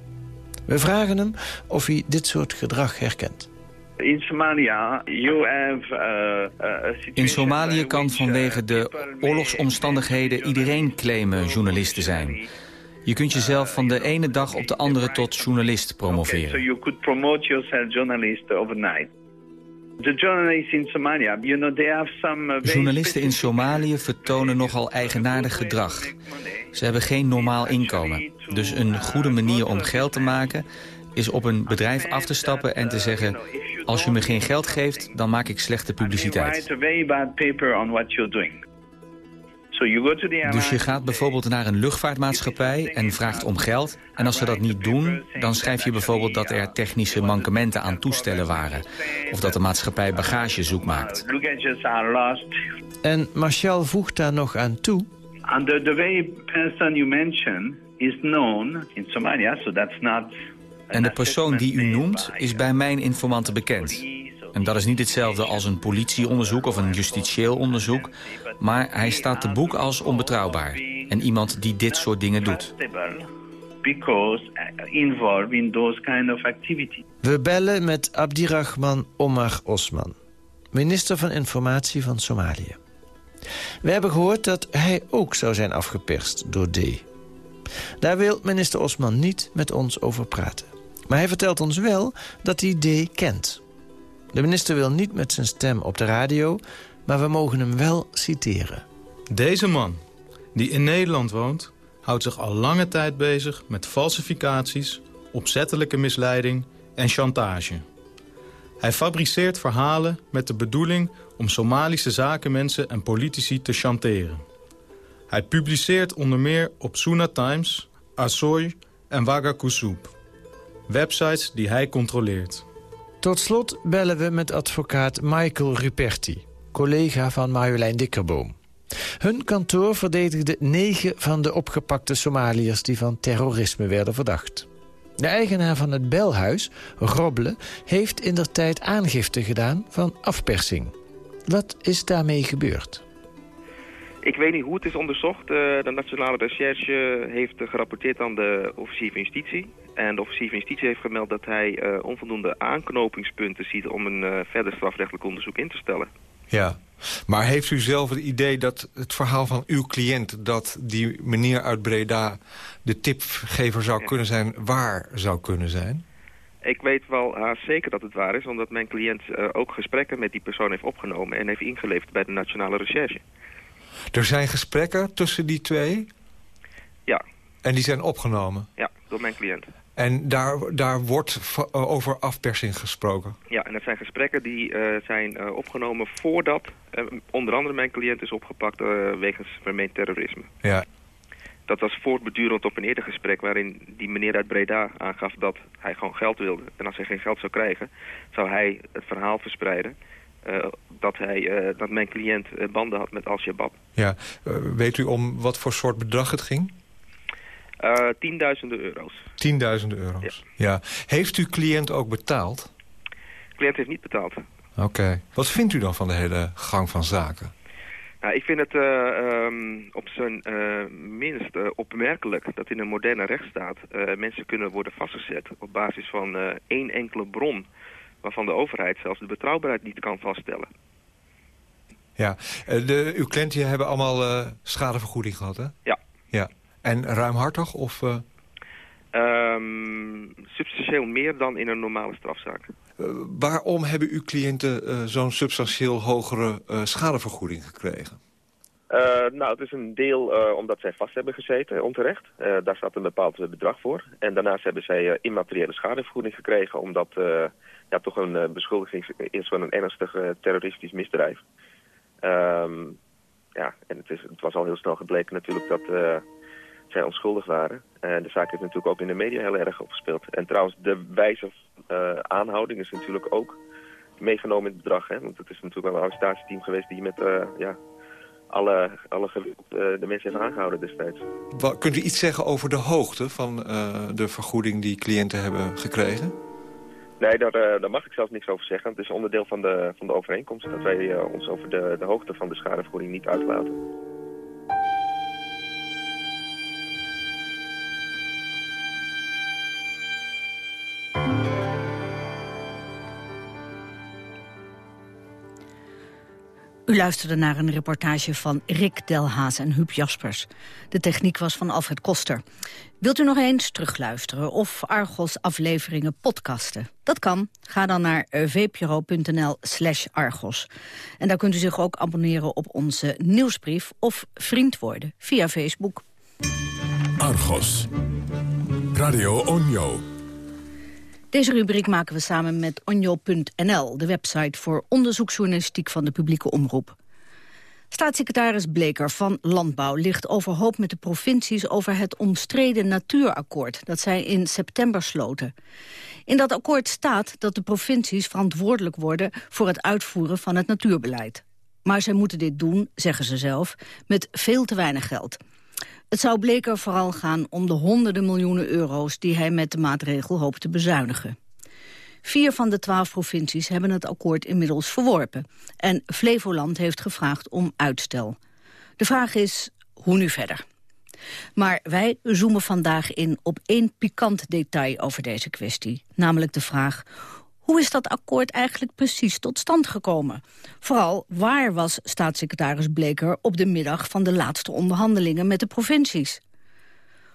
We vragen hem of hij dit soort gedrag herkent. In Somalia, you have, uh, In Somalië kan vanwege uh, de oorlogsomstandigheden iedereen claimen journalist te zijn. Je kunt jezelf van de ene dag op de andere tot journalist promoveren. The journalists in Somalia, you know, they have some. Uh, Journalisten in Somalië vertonen nogal eigenaardig gedrag. Ze hebben geen normaal inkomen. Dus een goede manier om geld te maken is op een bedrijf af te stappen en te zeggen... als je me geen geld geeft, dan maak ik slechte publiciteit. Dus je gaat bijvoorbeeld naar een luchtvaartmaatschappij en vraagt om geld. En als ze dat niet doen, dan schrijf je bijvoorbeeld dat er technische mankementen aan toestellen waren. Of dat de maatschappij bagagezoek maakt. En Martial voegt daar nog aan toe... And the, the way person you mention is known in Somalia, so that's not... En de persoon die u noemt is bij mijn informanten bekend. En dat is niet hetzelfde als een politieonderzoek of een justitieel onderzoek. Maar hij staat te boek als onbetrouwbaar. En iemand die dit soort dingen doet. We bellen met Abdirahman Omar Osman. Minister van Informatie van Somalië. We hebben gehoord dat hij ook zou zijn afgeperst door D. Daar wil minister Osman niet met ons over praten. Maar hij vertelt ons wel dat hij D kent. De minister wil niet met zijn stem op de radio, maar we mogen hem wel citeren. Deze man, die in Nederland woont, houdt zich al lange tijd bezig met falsificaties, opzettelijke misleiding en chantage. Hij fabriceert verhalen met de bedoeling om Somalische zakenmensen en politici te chanteren. Hij publiceert onder meer op Suna Times, Asoy en Wagakusub. Websites die hij controleert. Tot slot bellen we met advocaat Michael Ruperti, collega van Marjolein Dikkerboom. Hun kantoor verdedigde negen van de opgepakte Somaliërs die van terrorisme werden verdacht. De eigenaar van het belhuis, Roble, heeft in der tijd aangifte gedaan van afpersing. Wat is daarmee gebeurd? Ik weet niet hoe het is onderzocht. Eh, de Nationale Recherche heeft gerapporteerd aan de officier van justitie. En de officier van justitie heeft gemeld dat hij uh, onvoldoende aanknopingspunten ziet... om een uh, verder strafrechtelijk onderzoek in te stellen. Ja, maar heeft u zelf het idee dat het verhaal van uw cliënt... dat die meneer uit Breda de tipgever zou kunnen zijn... waar zou kunnen zijn? Ik weet wel haast zeker dat het waar is... omdat mijn cliënt uh, ook gesprekken met die persoon heeft opgenomen... en heeft ingeleverd bij de Nationale Recherche. Er zijn gesprekken tussen die twee? Ja. En die zijn opgenomen? Ja, door mijn cliënt. En daar, daar wordt over afpersing gesproken? Ja, en dat zijn gesprekken die uh, zijn uh, opgenomen voordat uh, onder andere mijn cliënt is opgepakt wegens vermeend terrorisme. Ja. Dat was voortbedurend op een eerder gesprek waarin die meneer uit Breda aangaf dat hij gewoon geld wilde. En als hij geen geld zou krijgen, zou hij het verhaal verspreiden dat, hij, dat mijn cliënt banden had met Al-Shabaab. Ja, weet u om wat voor soort bedrag het ging? Uh, tienduizenden euro's. Tienduizenden euro's, ja. Heeft uw cliënt ook betaald? De cliënt heeft niet betaald. Oké. Wat vindt u dan van de hele gang van zaken? Nou, ik vind het uh, um, op zijn uh, minst opmerkelijk dat in een moderne rechtsstaat mensen kunnen worden vastgezet op basis van één enkele bron waarvan de overheid zelfs de betrouwbaarheid niet kan vaststellen. Ja, de, uw cliënten hebben allemaal schadevergoeding gehad, hè? Ja. Ja. En ruimhartig? Of, uh... um, substantieel meer dan in een normale strafzaak. Uh, waarom hebben uw cliënten uh, zo'n substantieel hogere schadevergoeding gekregen? nou, het is een deel omdat zij vast hebben gezeten, onterecht. daar staat een bepaald bedrag voor. En daarnaast hebben zij immateriële schadevergoeding gekregen... omdat ja, toch een beschuldiging is van een ernstig terroristisch misdrijf. Um, ja, en het, is, het was al heel snel gebleken natuurlijk dat zij onschuldig waren. En de zaak heeft natuurlijk ook in de media heel erg opgespeeld. En trouwens, de wijze van aanhouding is natuurlijk ook meegenomen in het bedrag. Hè? Want het is natuurlijk wel een arrestatieteam geweest die met ja, alle, alle de mensen heeft aangehouden destijds. Wat, kunt u iets zeggen over de hoogte van de vergoeding die cliënten hebben gekregen? Nee, daar, daar mag ik zelf niks over zeggen. Het is onderdeel van de, van de overeenkomst dat wij ons over de, de hoogte van de schadevergoeding niet uitlaten. U luisterde naar een reportage van Rick Delhaas en Huub Jaspers. De techniek was van Alfred Koster. Wilt u nog eens terugluisteren of Argos afleveringen podcasten? Dat kan. Ga dan naar vpro.nl slash Argos. En daar kunt u zich ook abonneren op onze nieuwsbrief of vriend worden via Facebook. Argos. Radio Onjo. Deze rubriek maken we samen met onjo.nl, de website voor onderzoeksjournalistiek van de publieke omroep. Staatssecretaris Bleker van Landbouw ligt overhoop met de provincies over het omstreden natuurakkoord dat zij in september sloten. In dat akkoord staat dat de provincies verantwoordelijk worden voor het uitvoeren van het natuurbeleid. Maar zij moeten dit doen, zeggen ze zelf, met veel te weinig geld. Het zou Bleker vooral gaan om de honderden miljoenen euro's... die hij met de maatregel hoopt te bezuinigen. Vier van de twaalf provincies hebben het akkoord inmiddels verworpen. En Flevoland heeft gevraagd om uitstel. De vraag is, hoe nu verder? Maar wij zoomen vandaag in op één pikant detail over deze kwestie. Namelijk de vraag hoe is dat akkoord eigenlijk precies tot stand gekomen? Vooral, waar was staatssecretaris Bleker op de middag van de laatste onderhandelingen met de provincies?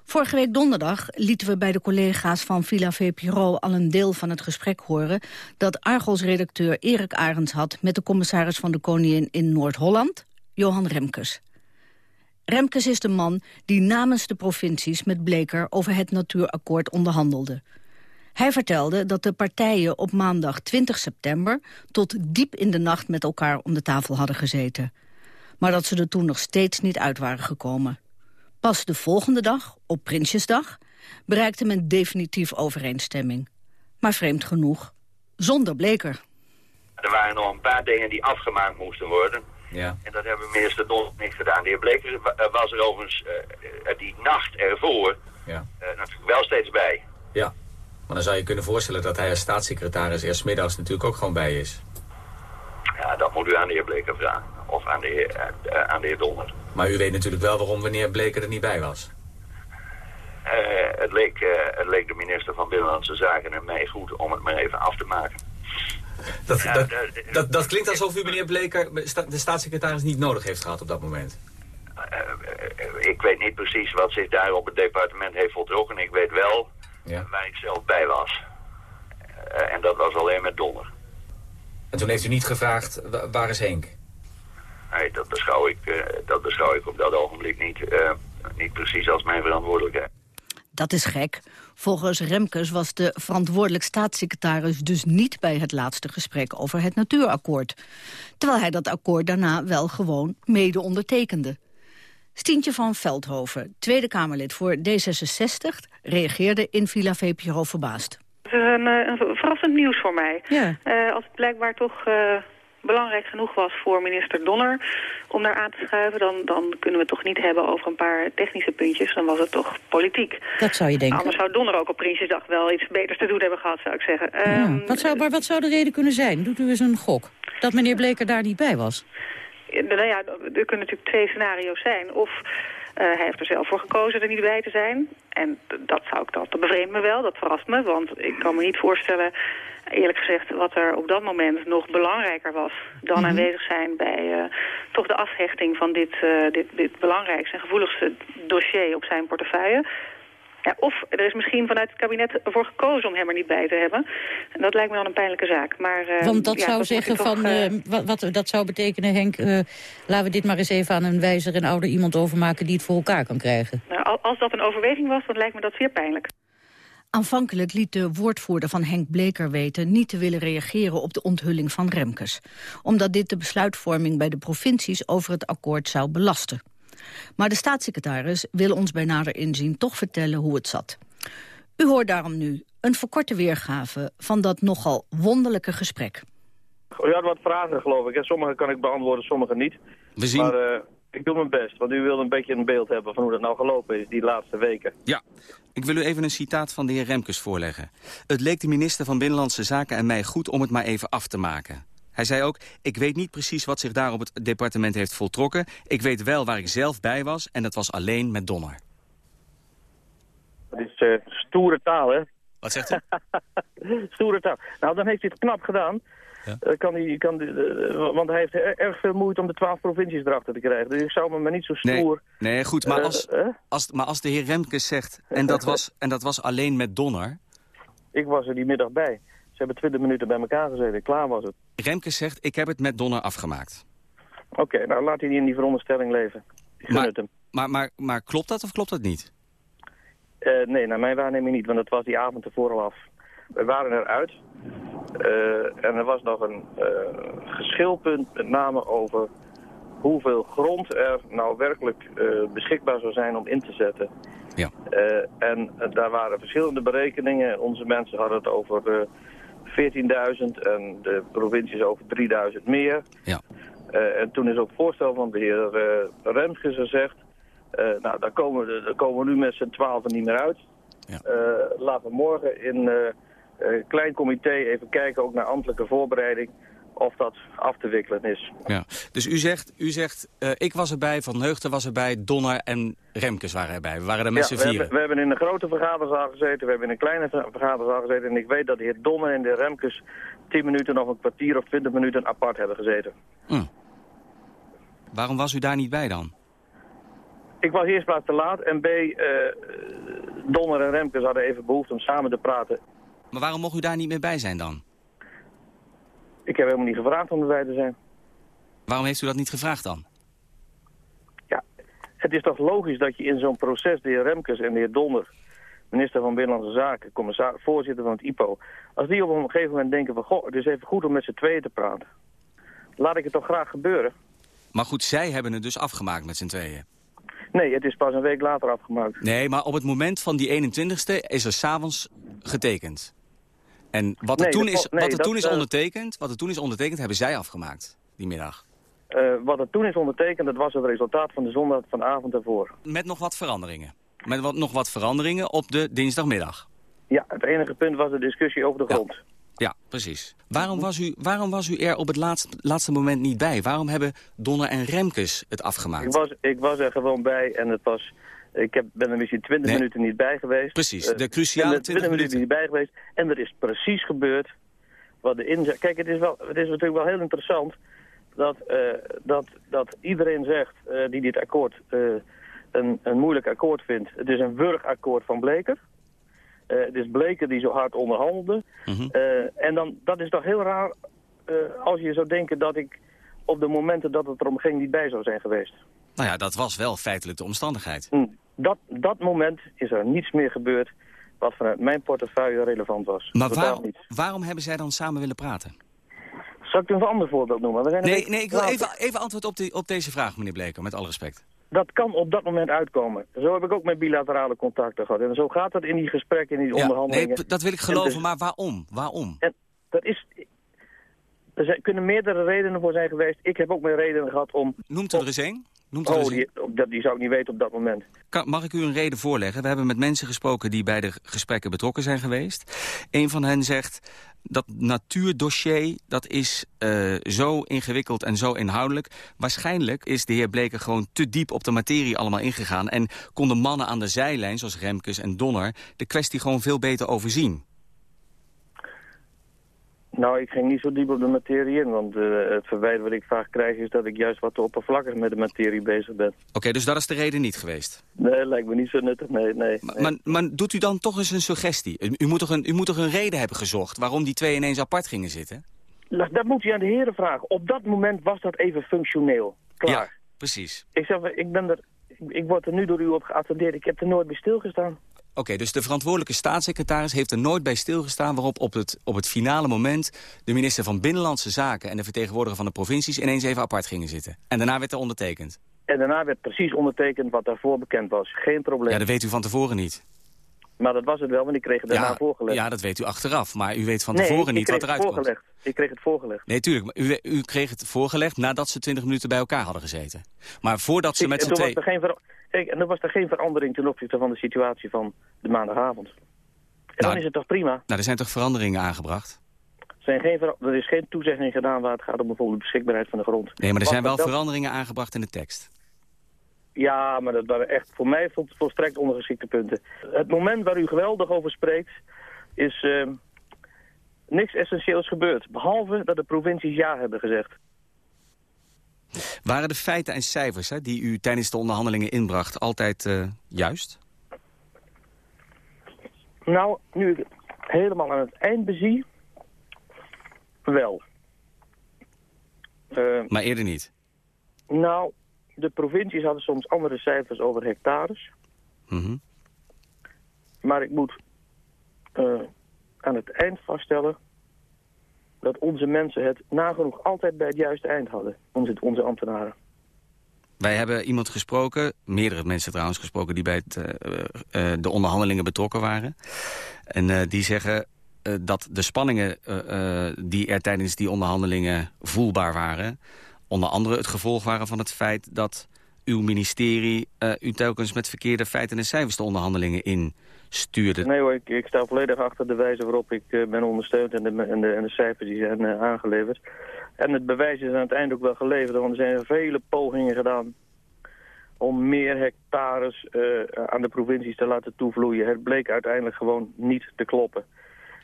Vorige week donderdag lieten we bij de collega's van Villa VPRO al een deel van het gesprek horen dat Argos-redacteur Erik Arends had met de commissaris van de Koningin in Noord-Holland, Johan Remkes. Remkes is de man die namens de provincies met Bleker over het natuurakkoord onderhandelde. Hij vertelde dat de partijen op maandag 20 september... tot diep in de nacht met elkaar om de tafel hadden gezeten. Maar dat ze er toen nog steeds niet uit waren gekomen. Pas de volgende dag, op Prinsjesdag, bereikte men definitief overeenstemming. Maar vreemd genoeg, zonder Bleker. Er waren nog een paar dingen die afgemaakt moesten worden. Ja. En dat hebben minister Don niet gedaan. De heer Bleker was er overigens uh, die nacht ervoor ja. uh, natuurlijk wel steeds bij. Ja. Maar dan zou je kunnen voorstellen dat hij als staatssecretaris eerst middags natuurlijk ook gewoon bij is. Ja, dat moet u aan de heer Bleker vragen. Of aan de heer, uh, aan de heer Donner. Maar u weet natuurlijk wel waarom wanneer Bleker er niet bij was. Uh, het, leek, uh, het leek de minister van Binnenlandse Zaken en mij goed om het maar even af te maken. Dat, ja, dat, dat, dat, klinkt alsof u meneer Bleker de staatssecretaris niet nodig heeft gehad op dat moment. ik weet niet precies wat zich daar op het departement heeft voltrokken. Ik weet wel ja. waar ik zelf bij was. Uh, en dat was alleen met Donner. En toen heeft u niet gevraagd, waar is Henk? Nee, dat beschouw ik, uh, dat beschouw ik op dat ogenblik niet, uh, niet precies als mijn verantwoordelijkheid. Dat is gek. Volgens Remkes was de verantwoordelijk staatssecretaris dus niet bij het laatste gesprek over het natuurakkoord. Terwijl hij dat akkoord daarna wel gewoon mede ondertekende. Stientje van Veldhoven, Tweede Kamerlid voor D66, reageerde in Villa VPRO verbaasd. Het is een, een verrassend nieuws voor mij. Ja. Uh, als het blijkbaar toch uh, belangrijk genoeg was voor minister Donner om daar aan te schuiven... Dan, dan kunnen we het toch niet hebben over een paar technische puntjes. Dan was het toch politiek. Dat zou je denken. Anders zou Donner ook op Prinsjesdag wel iets beters te doen hebben gehad, zou ik zeggen. Ja. Um, wat zou, maar wat zou de reden kunnen zijn? Doet u eens een gok. Dat meneer Bleker daar niet bij was? Nou ja, er kunnen natuurlijk twee scenario's zijn. Of uh, hij heeft er zelf voor gekozen er niet bij te zijn. En dat zou ik dat, dat bevreemdt me wel, dat verrast me. Want ik kan me niet voorstellen, eerlijk gezegd, wat er op dat moment nog belangrijker was... dan Mhm. mm -hmm. aanwezig zijn bij uh, toch de afhechting van dit, uh, dit, dit belangrijkste en gevoeligste dossier op zijn portefeuille... Ja, of er is misschien vanuit het kabinet ervoor gekozen om hem er niet bij te hebben. En dat lijkt me dan een pijnlijke zaak. Maar, uh, Want dat ja, zou dat zeggen toch, van, uh, wat, wat, dat zou betekenen, Henk... Uh, laten we dit maar eens even aan een wijzer en ouder iemand overmaken... die het voor elkaar kan krijgen. Nou, als dat een overweging was, dan lijkt me dat zeer pijnlijk. Aanvankelijk liet de woordvoerder van Henk Bleker weten niet te willen reageren op de onthulling van Remkes. Omdat dit de besluitvorming bij de provincies over het akkoord zou belasten. Maar de staatssecretaris wil ons bij nader inzien toch vertellen hoe het zat. U hoort daarom nu een verkorte weergave van dat nogal wonderlijke gesprek. U had wat vragen, geloof ik. Sommige kan ik beantwoorden, sommige niet. We zien... Maar uh, ik doe mijn best, want u wilde een beetje een beeld hebben van hoe dat nou gelopen is die laatste weken. Ja, ik wil u even een citaat van de heer Remkes voorleggen. Het leek de minister van Binnenlandse Zaken en mij goed om het maar even af te maken. Hij zei ook, ik weet niet precies wat zich daar op het departement heeft voltrokken. Ik weet wel waar ik zelf bij was en dat was alleen met Donner. Dat is uh, stoere taal, hè? Wat zegt u? stoere taal. Nou, dan heeft hij het knap gedaan. Ja. Uh, kan hij, kan, uh, want hij heeft erg veel moeite om de twaalf provincies erachter te krijgen. Dus ik zou me maar niet zo stoer... Nee, nee goed, maar als, als, maar als de heer Remkes zegt... En dat, was, en dat was alleen met Donner... Ik was er die middag bij. Ze hebben twintig minuten bij elkaar gezeten. Klaar was het. Remkes zegt, ik heb het met Donner afgemaakt. Oké, okay, nou laat hij niet in die veronderstelling leven. Ik maar, het hem. Maar, maar, maar klopt dat of klopt dat niet? Uh, nee, naar mijn waarneming niet, want het was die avond ervoor al af. We waren eruit uh, en er was nog een uh, geschilpunt met name over hoeveel grond er nou werkelijk beschikbaar zou zijn om in te zetten. Ja. en daar waren verschillende berekeningen. Onze mensen hadden het over 14.000 en de provincies over 3.000 meer. Ja. en toen is ook voorstel van de heer Remkes gezegd... Uh, nou, daar komen, we, daar komen we nu met z'n twaalfen niet meer uit. Ja. Uh, laten we morgen in uh, klein comité even kijken, ook naar ambtelijke voorbereiding, of dat af te wikkelen is. Ja. Dus u zegt, u zegt ik was erbij, Van Heugten was erbij, Donner en Remkes waren erbij. We waren er met ja, z'n vieren. We hebben, we hebben in een grote vergaderzaal gezeten, we hebben in een kleine vergaderzaal gezeten. En ik weet dat de heer Donner en de heer Remkes tien minuten of een kwartier of twintig minuten apart hebben gezeten. Hm. Waarom was u daar niet bij dan? Ik was eerst maar te laat en B, uh, Donner en Remkes hadden even behoefte om samen te praten. Maar waarom mocht u daar niet meer bij zijn dan? Ik heb helemaal niet gevraagd om erbij te zijn. Waarom heeft u dat niet gevraagd dan? Ja, het is toch logisch dat je in zo'n proces de heer Remkes en de heer Donner, minister van Binnenlandse Zaken, voorzitter van het IPO, als die op een gegeven moment denken van, goh, het is even goed om met z'n tweeën te praten. Laat ik het toch graag gebeuren. Maar goed, zij hebben het dus afgemaakt met z'n tweeën. Nee, het is pas een week later afgemaakt. Nee, maar op het moment van die 21ste is er s'avonds getekend. En wat er, nee, toen, is, wat er toen is ondertekend, wat er toen is ondertekend, hebben zij afgemaakt, die middag. Uh, wat er toen is ondertekend, dat was het resultaat van de zondag van de avond ervoor. Met nog wat veranderingen. Met wat, nog wat veranderingen op de dinsdagmiddag. Ja, het enige punt was de discussie over de grond. Ja. Ja, precies. Waarom was u, waarom was u er op het laatste, laatste moment niet bij? Waarom hebben Donner en Remkes het afgemaakt? Ik was, ik was er gewoon bij en het was... Ik heb, ben er misschien 20 nee. minuten niet bij geweest. Precies, de cruciale 20 minuten niet bij geweest. En er is precies gebeurd wat de inzet... Kijk, het is, wel, het is natuurlijk wel heel interessant dat, uh, dat, dat iedereen zegt uh, die dit akkoord een, een moeilijk akkoord vindt. Het is een wurgakkoord van Bleker. Het is Bleker die zo hard onderhandelde. Uh, en dan, dat is toch heel raar als je zou denken dat ik op de momenten dat het erom ging niet bij zou zijn geweest. Nou ja, dat was wel feitelijk de omstandigheid. Mm, dat, dat moment is er niets meer gebeurd wat vanuit mijn portefeuille relevant was. Maar waar, waarom hebben zij dan samen willen praten? Zal ik een ander voorbeeld noemen? We zijn nee, nee, ik wil even, even antwoord op, die, op deze vraag, meneer Bleker, met alle respect. Dat kan op dat moment uitkomen. Zo heb ik ook met bilaterale contacten gehad. En zo gaat het in die gesprekken, in die ja, onderhandelingen. Nee, dat wil ik geloven, dus, maar waarom? Waarom? En dat is... Er zijn, kunnen meerdere redenen voor zijn geweest. Ik heb ook mijn redenen gehad om... Noemt er eens één? Noemt oh, die, dat, die zou ik niet weten op dat moment. Kan, mag ik u een reden voorleggen? We hebben met mensen gesproken die bij de gesprekken betrokken zijn geweest. Een van hen zegt, dat natuurdossier dat is uh, zo ingewikkeld en zo inhoudelijk. Waarschijnlijk is de heer Bleker gewoon te diep op de materie allemaal ingegaan... en konden mannen aan de zijlijn, zoals Remkes en Donner... de kwestie gewoon veel beter overzien. Nou, ik ging niet zo diep op de materie in, want uh, het verwijt wat ik vaak krijg is dat ik juist wat te oppervlakkig met de materie bezig ben. Oké, okay, dus dat is de reden niet geweest? Nee, lijkt me niet zo nuttig, nee. nee, maar, nee. Maar, maar, doet u dan toch eens een suggestie? U, u, moet toch een, u moet toch een reden hebben gezocht waarom die twee ineens apart gingen zitten? Dat moet u aan de heren vragen. Op dat moment was dat even functioneel. Klaar. Ja, precies. Ik zeg, ik ben er... Ik word er nu door u op geattendeerd. Ik heb er nooit bij stilgestaan. Oké, okay, dus de verantwoordelijke staatssecretaris heeft er nooit bij stilgestaan... waarop op het, op het finale moment de minister van Binnenlandse Zaken... en de vertegenwoordiger van de provincies ineens even apart gingen zitten. En daarna werd er ondertekend. En daarna werd precies ondertekend wat daarvoor bekend was. Geen probleem. Ja, dat weet u van tevoren niet. Maar dat was het wel, want ik kreeg het daarna voorgelegd. Ja, dat weet u achteraf. Maar u weet van tevoren niet wat eruit komt. Ik kreeg het voorgelegd. Nee, tuurlijk. U, u, kreeg het voorgelegd nadat ze 20 minuten bij elkaar hadden gezeten. Maar voordat ze met z'n twee... Kijk, en dan was er geen verandering ten opzichte van de situatie van de maandagavond. En dan nou, is het toch prima? Nou, er zijn toch veranderingen aangebracht? Zijn geen er is geen toezegging gedaan waar het gaat om bijvoorbeeld de beschikbaarheid van de grond. Nee, maar er zijn wel veranderingen aangebracht in de tekst. Ja, maar dat waren echt voor mij volstrekt ondergeschikte punten. Het moment waar u geweldig over spreekt is uh, niks essentieels gebeurd. Behalve dat de provincies ja hebben gezegd. Waren de feiten en cijfers hè, die u tijdens de onderhandelingen inbracht altijd uh, juist? Nou, nu ik helemaal aan het eind bezie, wel. Uh, maar eerder niet? Nou, de provincies hadden soms andere cijfers over hectares. Mm Maar ik moet uh, aan het eind vaststellen dat onze mensen het nagenoeg altijd bij het juiste eind hadden, onze, onze ambtenaren. Wij hebben iemand gesproken, meerdere mensen trouwens gesproken... die bij het, uh, uh, de onderhandelingen betrokken waren. En die zeggen dat de spanningen die er tijdens die onderhandelingen voelbaar waren onder andere het gevolg waren van het feit dat uw ministerie uh, u telkens met verkeerde feiten en cijfers de onderhandelingen instuurde. Nee hoor, ik, ik, sta volledig achter de wijze waarop ik uh, ben ondersteund en de, en, de, en de cijfers die zijn uh, aangeleverd. En het bewijs is aan het eind ook wel geleverd, want er zijn vele pogingen gedaan om meer hectares aan de provincies te laten toevloeien. Het bleek uiteindelijk gewoon niet te kloppen.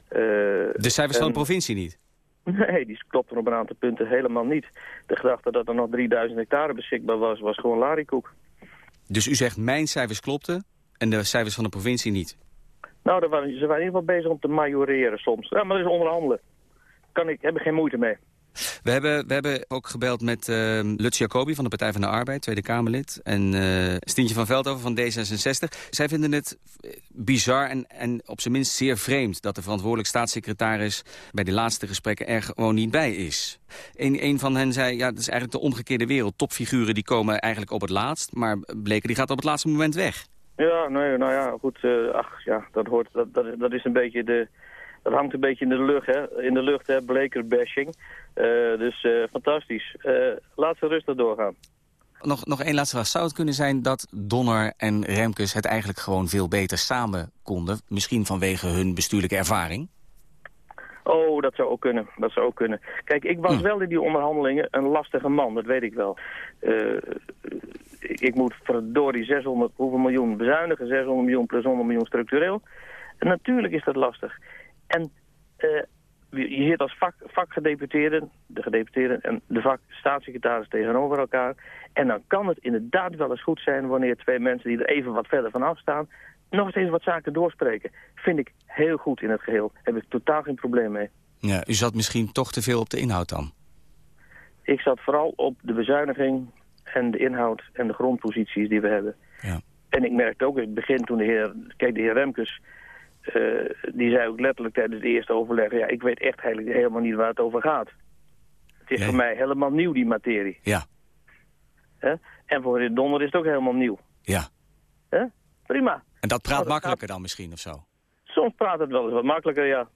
de cijfers van de provincie niet? Nee, die klopten op een aantal punten helemaal niet. De gedachte dat er nog 3000 hectare beschikbaar was, was gewoon larikoek. Dus u zegt mijn cijfers klopten en de cijfers van de provincie niet? Nou, waren, ze waren in ieder geval bezig om te majoreren soms. Ja, maar dat is onderhandelen. Kan ik, heb ik geen moeite mee. We hebben, we hebben ook gebeld met uh, Lutz Jacobi van de Partij van de Arbeid, Tweede Kamerlid. En uh, Stientje van Veldhoven van D66. Zij vinden het bizar en, en op zijn minst zeer vreemd... dat de verantwoordelijk staatssecretaris bij de laatste gesprekken er gewoon niet bij is. Een, een van hen zei, ja, dat is eigenlijk de omgekeerde wereld. Topfiguren die komen eigenlijk op het laatst, maar Bleken die gaat op het laatste moment weg. Ja, nee, nou ja, goed. Uh, ach, ja, dat, hoort, dat, dat, dat is een beetje de dat hangt een beetje in de lucht, hè. In de lucht, hè, blekerbashing. Uh, dus uh, fantastisch. Uh, laat ze rustig doorgaan. Nog, nog één laatste vraag. Zou het kunnen zijn dat Donner en Remkes het eigenlijk gewoon veel beter samen konden? Misschien vanwege hun bestuurlijke ervaring? Oh, dat zou ook kunnen. Dat zou ook kunnen. Kijk, ik was hm. wel in die onderhandelingen een lastige man, dat weet ik wel. Uh, ik moet verdorie 600, hoeveel miljoen bezuinigen? 600 miljoen plus 100 miljoen structureel. En natuurlijk is dat lastig. En uh, je zit als vak, vakgedeputeerde, de gedeputeerde en de vakstaatssecretaris tegenover elkaar. En dan kan het inderdaad wel eens goed zijn wanneer twee mensen die er even wat verder vanaf staan... nog eens even wat zaken doorspreken. Vind ik heel goed in het geheel. Heb ik totaal geen probleem mee. Ja, u zat misschien toch te veel op de inhoud dan? Ik zat vooral op de bezuiniging en de inhoud en de grondposities die we hebben. Ja. En ik merkte ook in het begin toen de heer, kijk de heer Remkes uh, die zei ook letterlijk tijdens het eerste overleg... ja, ik weet echt eigenlijk helemaal niet waar het over gaat. Het is voor mij helemaal nieuw, die materie. Ja. En voor de Donner is het ook helemaal nieuw. Ja. Prima. En dat praat makkelijker dan misschien, of zo? Soms praat het wel eens wat makkelijker, ja.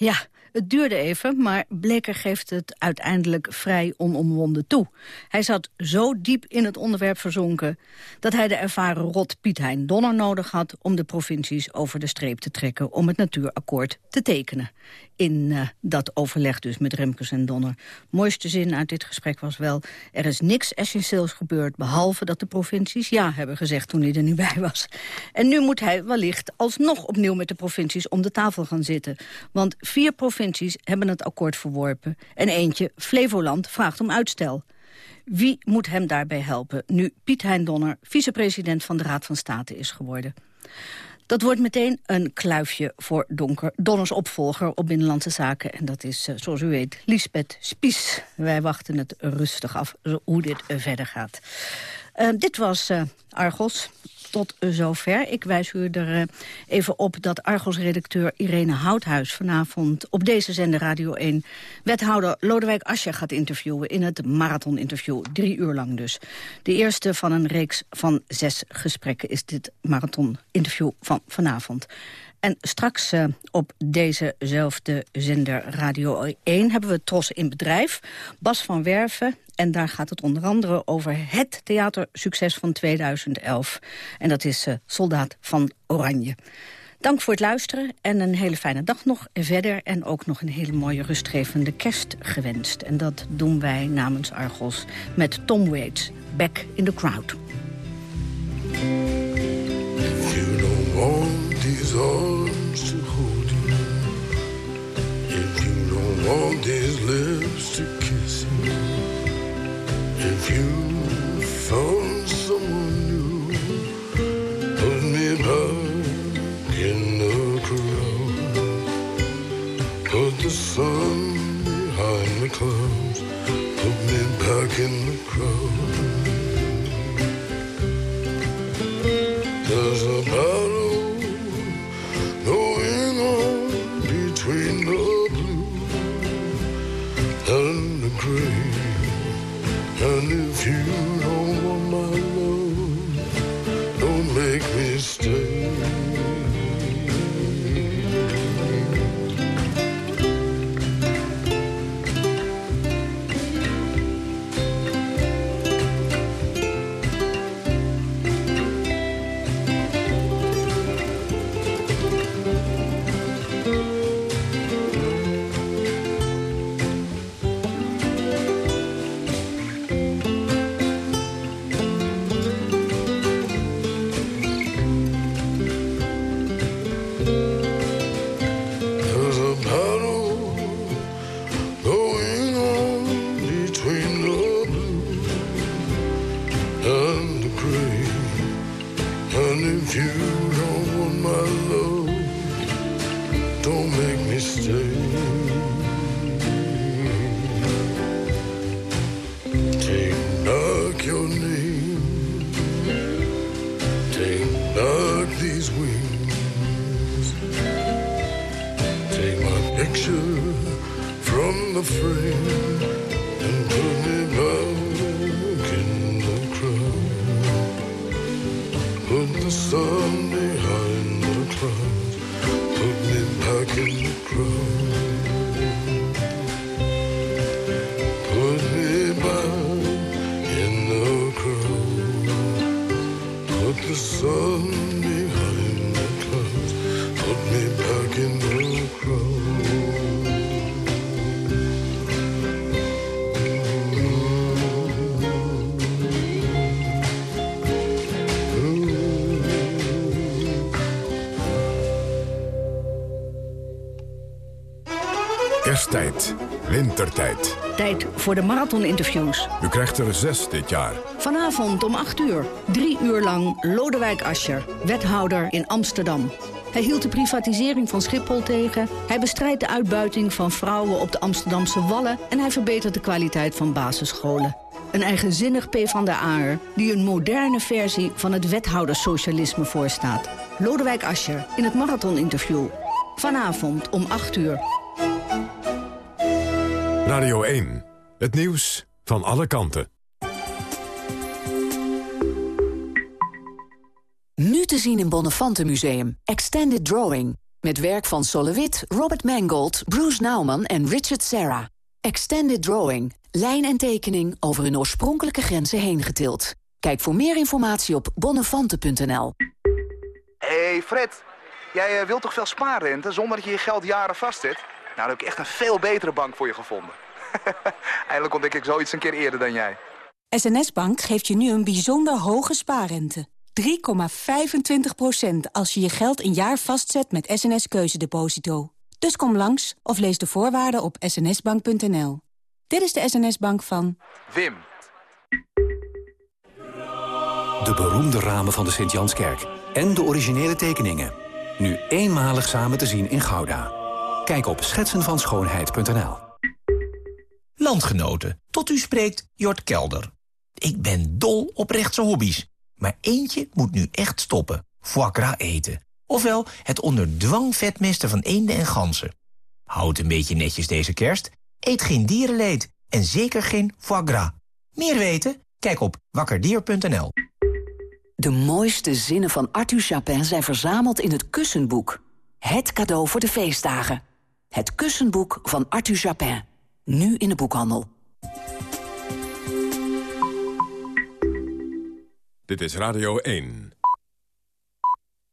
Ja, het duurde even, maar Bleker geeft het uiteindelijk vrij onomwonden toe. Hij zat zo diep in het onderwerp verzonken... dat hij de ervaren rot Piet Hein Donner nodig had... om de provincies over de streep te trekken om het natuurakkoord te tekenen in uh, dat overleg dus met Remkes en Donner. Mooiste zin uit dit gesprek was wel... er is niks essentieels gebeurd, behalve dat de provincies ja hebben gezegd toen hij er niet bij was. En nu moet hij wellicht alsnog opnieuw met de provincies om de tafel gaan zitten. Want vier provincies hebben het akkoord verworpen... en eentje, Flevoland, vraagt om uitstel. Wie moet hem daarbij helpen, nu Piet Hein Donner... vicepresident van de Raad van State is geworden? Dat wordt meteen een kluifje voor Donker, Donners opvolger op Binnenlandse Zaken. En dat is, eh, zoals u weet, Lisbeth Spies. Wij wachten het rustig af hoe dit verder gaat. Uh, dit was Argos. Tot zover. Ik wijs u er eh, even op dat Argos-redacteur Irene Houthuis... vanavond op deze zender Radio 1 wethouder Lodewijk Ascher gaat interviewen... in het marathoninterview, drie uur lang dus. De eerste van een reeks van zes gesprekken is dit marathoninterview van vanavond. En straks uh, op dezezelfde zender Radio 1 hebben we Tros in Bedrijf. Bas van Werven. En daar gaat het onder andere over het theatersucces van 2011. En dat is uh, Soldaat van Oranje. Dank voor het luisteren en een hele fijne dag nog verder. En ook nog een hele mooie rustgevende kerst gewenst. En dat doen wij namens Argos met Tom Waits. Back in the Crowd. These arms to hold you. If you don't want these lips to kiss you. If you found someone new, put me back in the crowd. Put the sun behind the clouds. Put me back in the crowd. There's a battle And wintertijd. Tijd voor de marathoninterviews. U krijgt er zes dit jaar. Vanavond om 8 uur. Drie uur lang Lodewijk Asscher, wethouder in Amsterdam. Hij hield de privatisering van Schiphol tegen. Hij bestrijdt de uitbuiting van vrouwen op de Amsterdamse Wallen... en hij verbetert de kwaliteit van basisscholen. Een eigenzinnig P van der Aar die een moderne versie van het wethoudersocialisme voorstaat. Lodewijk Asscher in het marathoninterview. Vanavond om 8 uur. Radio 1. Het nieuws van alle kanten. Nu te zien in Bonnefante Museum. Extended Drawing. Met werk van Solowit, Robert Mangold, Bruce Nauman en Richard Serra. Extended Drawing. Lijn en tekening over hun oorspronkelijke grenzen heen getild. Kijk voor meer informatie op bonnefante.nl. hey Fred, jij eh, wilt toch veel spaarrente zonder dat je je geld jaren vastzet? Nou, dan heb ik echt een veel betere bank voor je gevonden. Eindelijk ontdek ik zoiets een keer eerder dan jij. SNS Bank geeft je nu een bijzonder hoge spaarrente. 3,25% als je je geld een jaar vastzet met SNS Keuzedeposito. Dus kom langs of lees de voorwaarden op snsbank.nl. Dit is de SNS Bank van... Wim. De beroemde ramen van de Sint-Janskerk. En de originele tekeningen. Nu eenmalig samen te zien in Gouda. Kijk op schetsenvanschoonheid.nl. Landgenoten, tot u spreekt Jort Kelder. Ik ben dol op rechtse hobby's. Maar eentje moet nu echt stoppen. Foie gras eten. Ofwel het onder dwang vetmesten van eenden en ganzen. Houd een beetje netjes deze kerst. Eet geen dierenleed. En zeker geen foie gras. Meer weten? Kijk op wakkerdier.nl. De mooiste zinnen van Arthur Chapin zijn verzameld in het Kussenboek. Het cadeau voor de feestdagen. Het Kussenboek van Arthur Chapin. Nu in de boekhandel. Dit is Radio 1.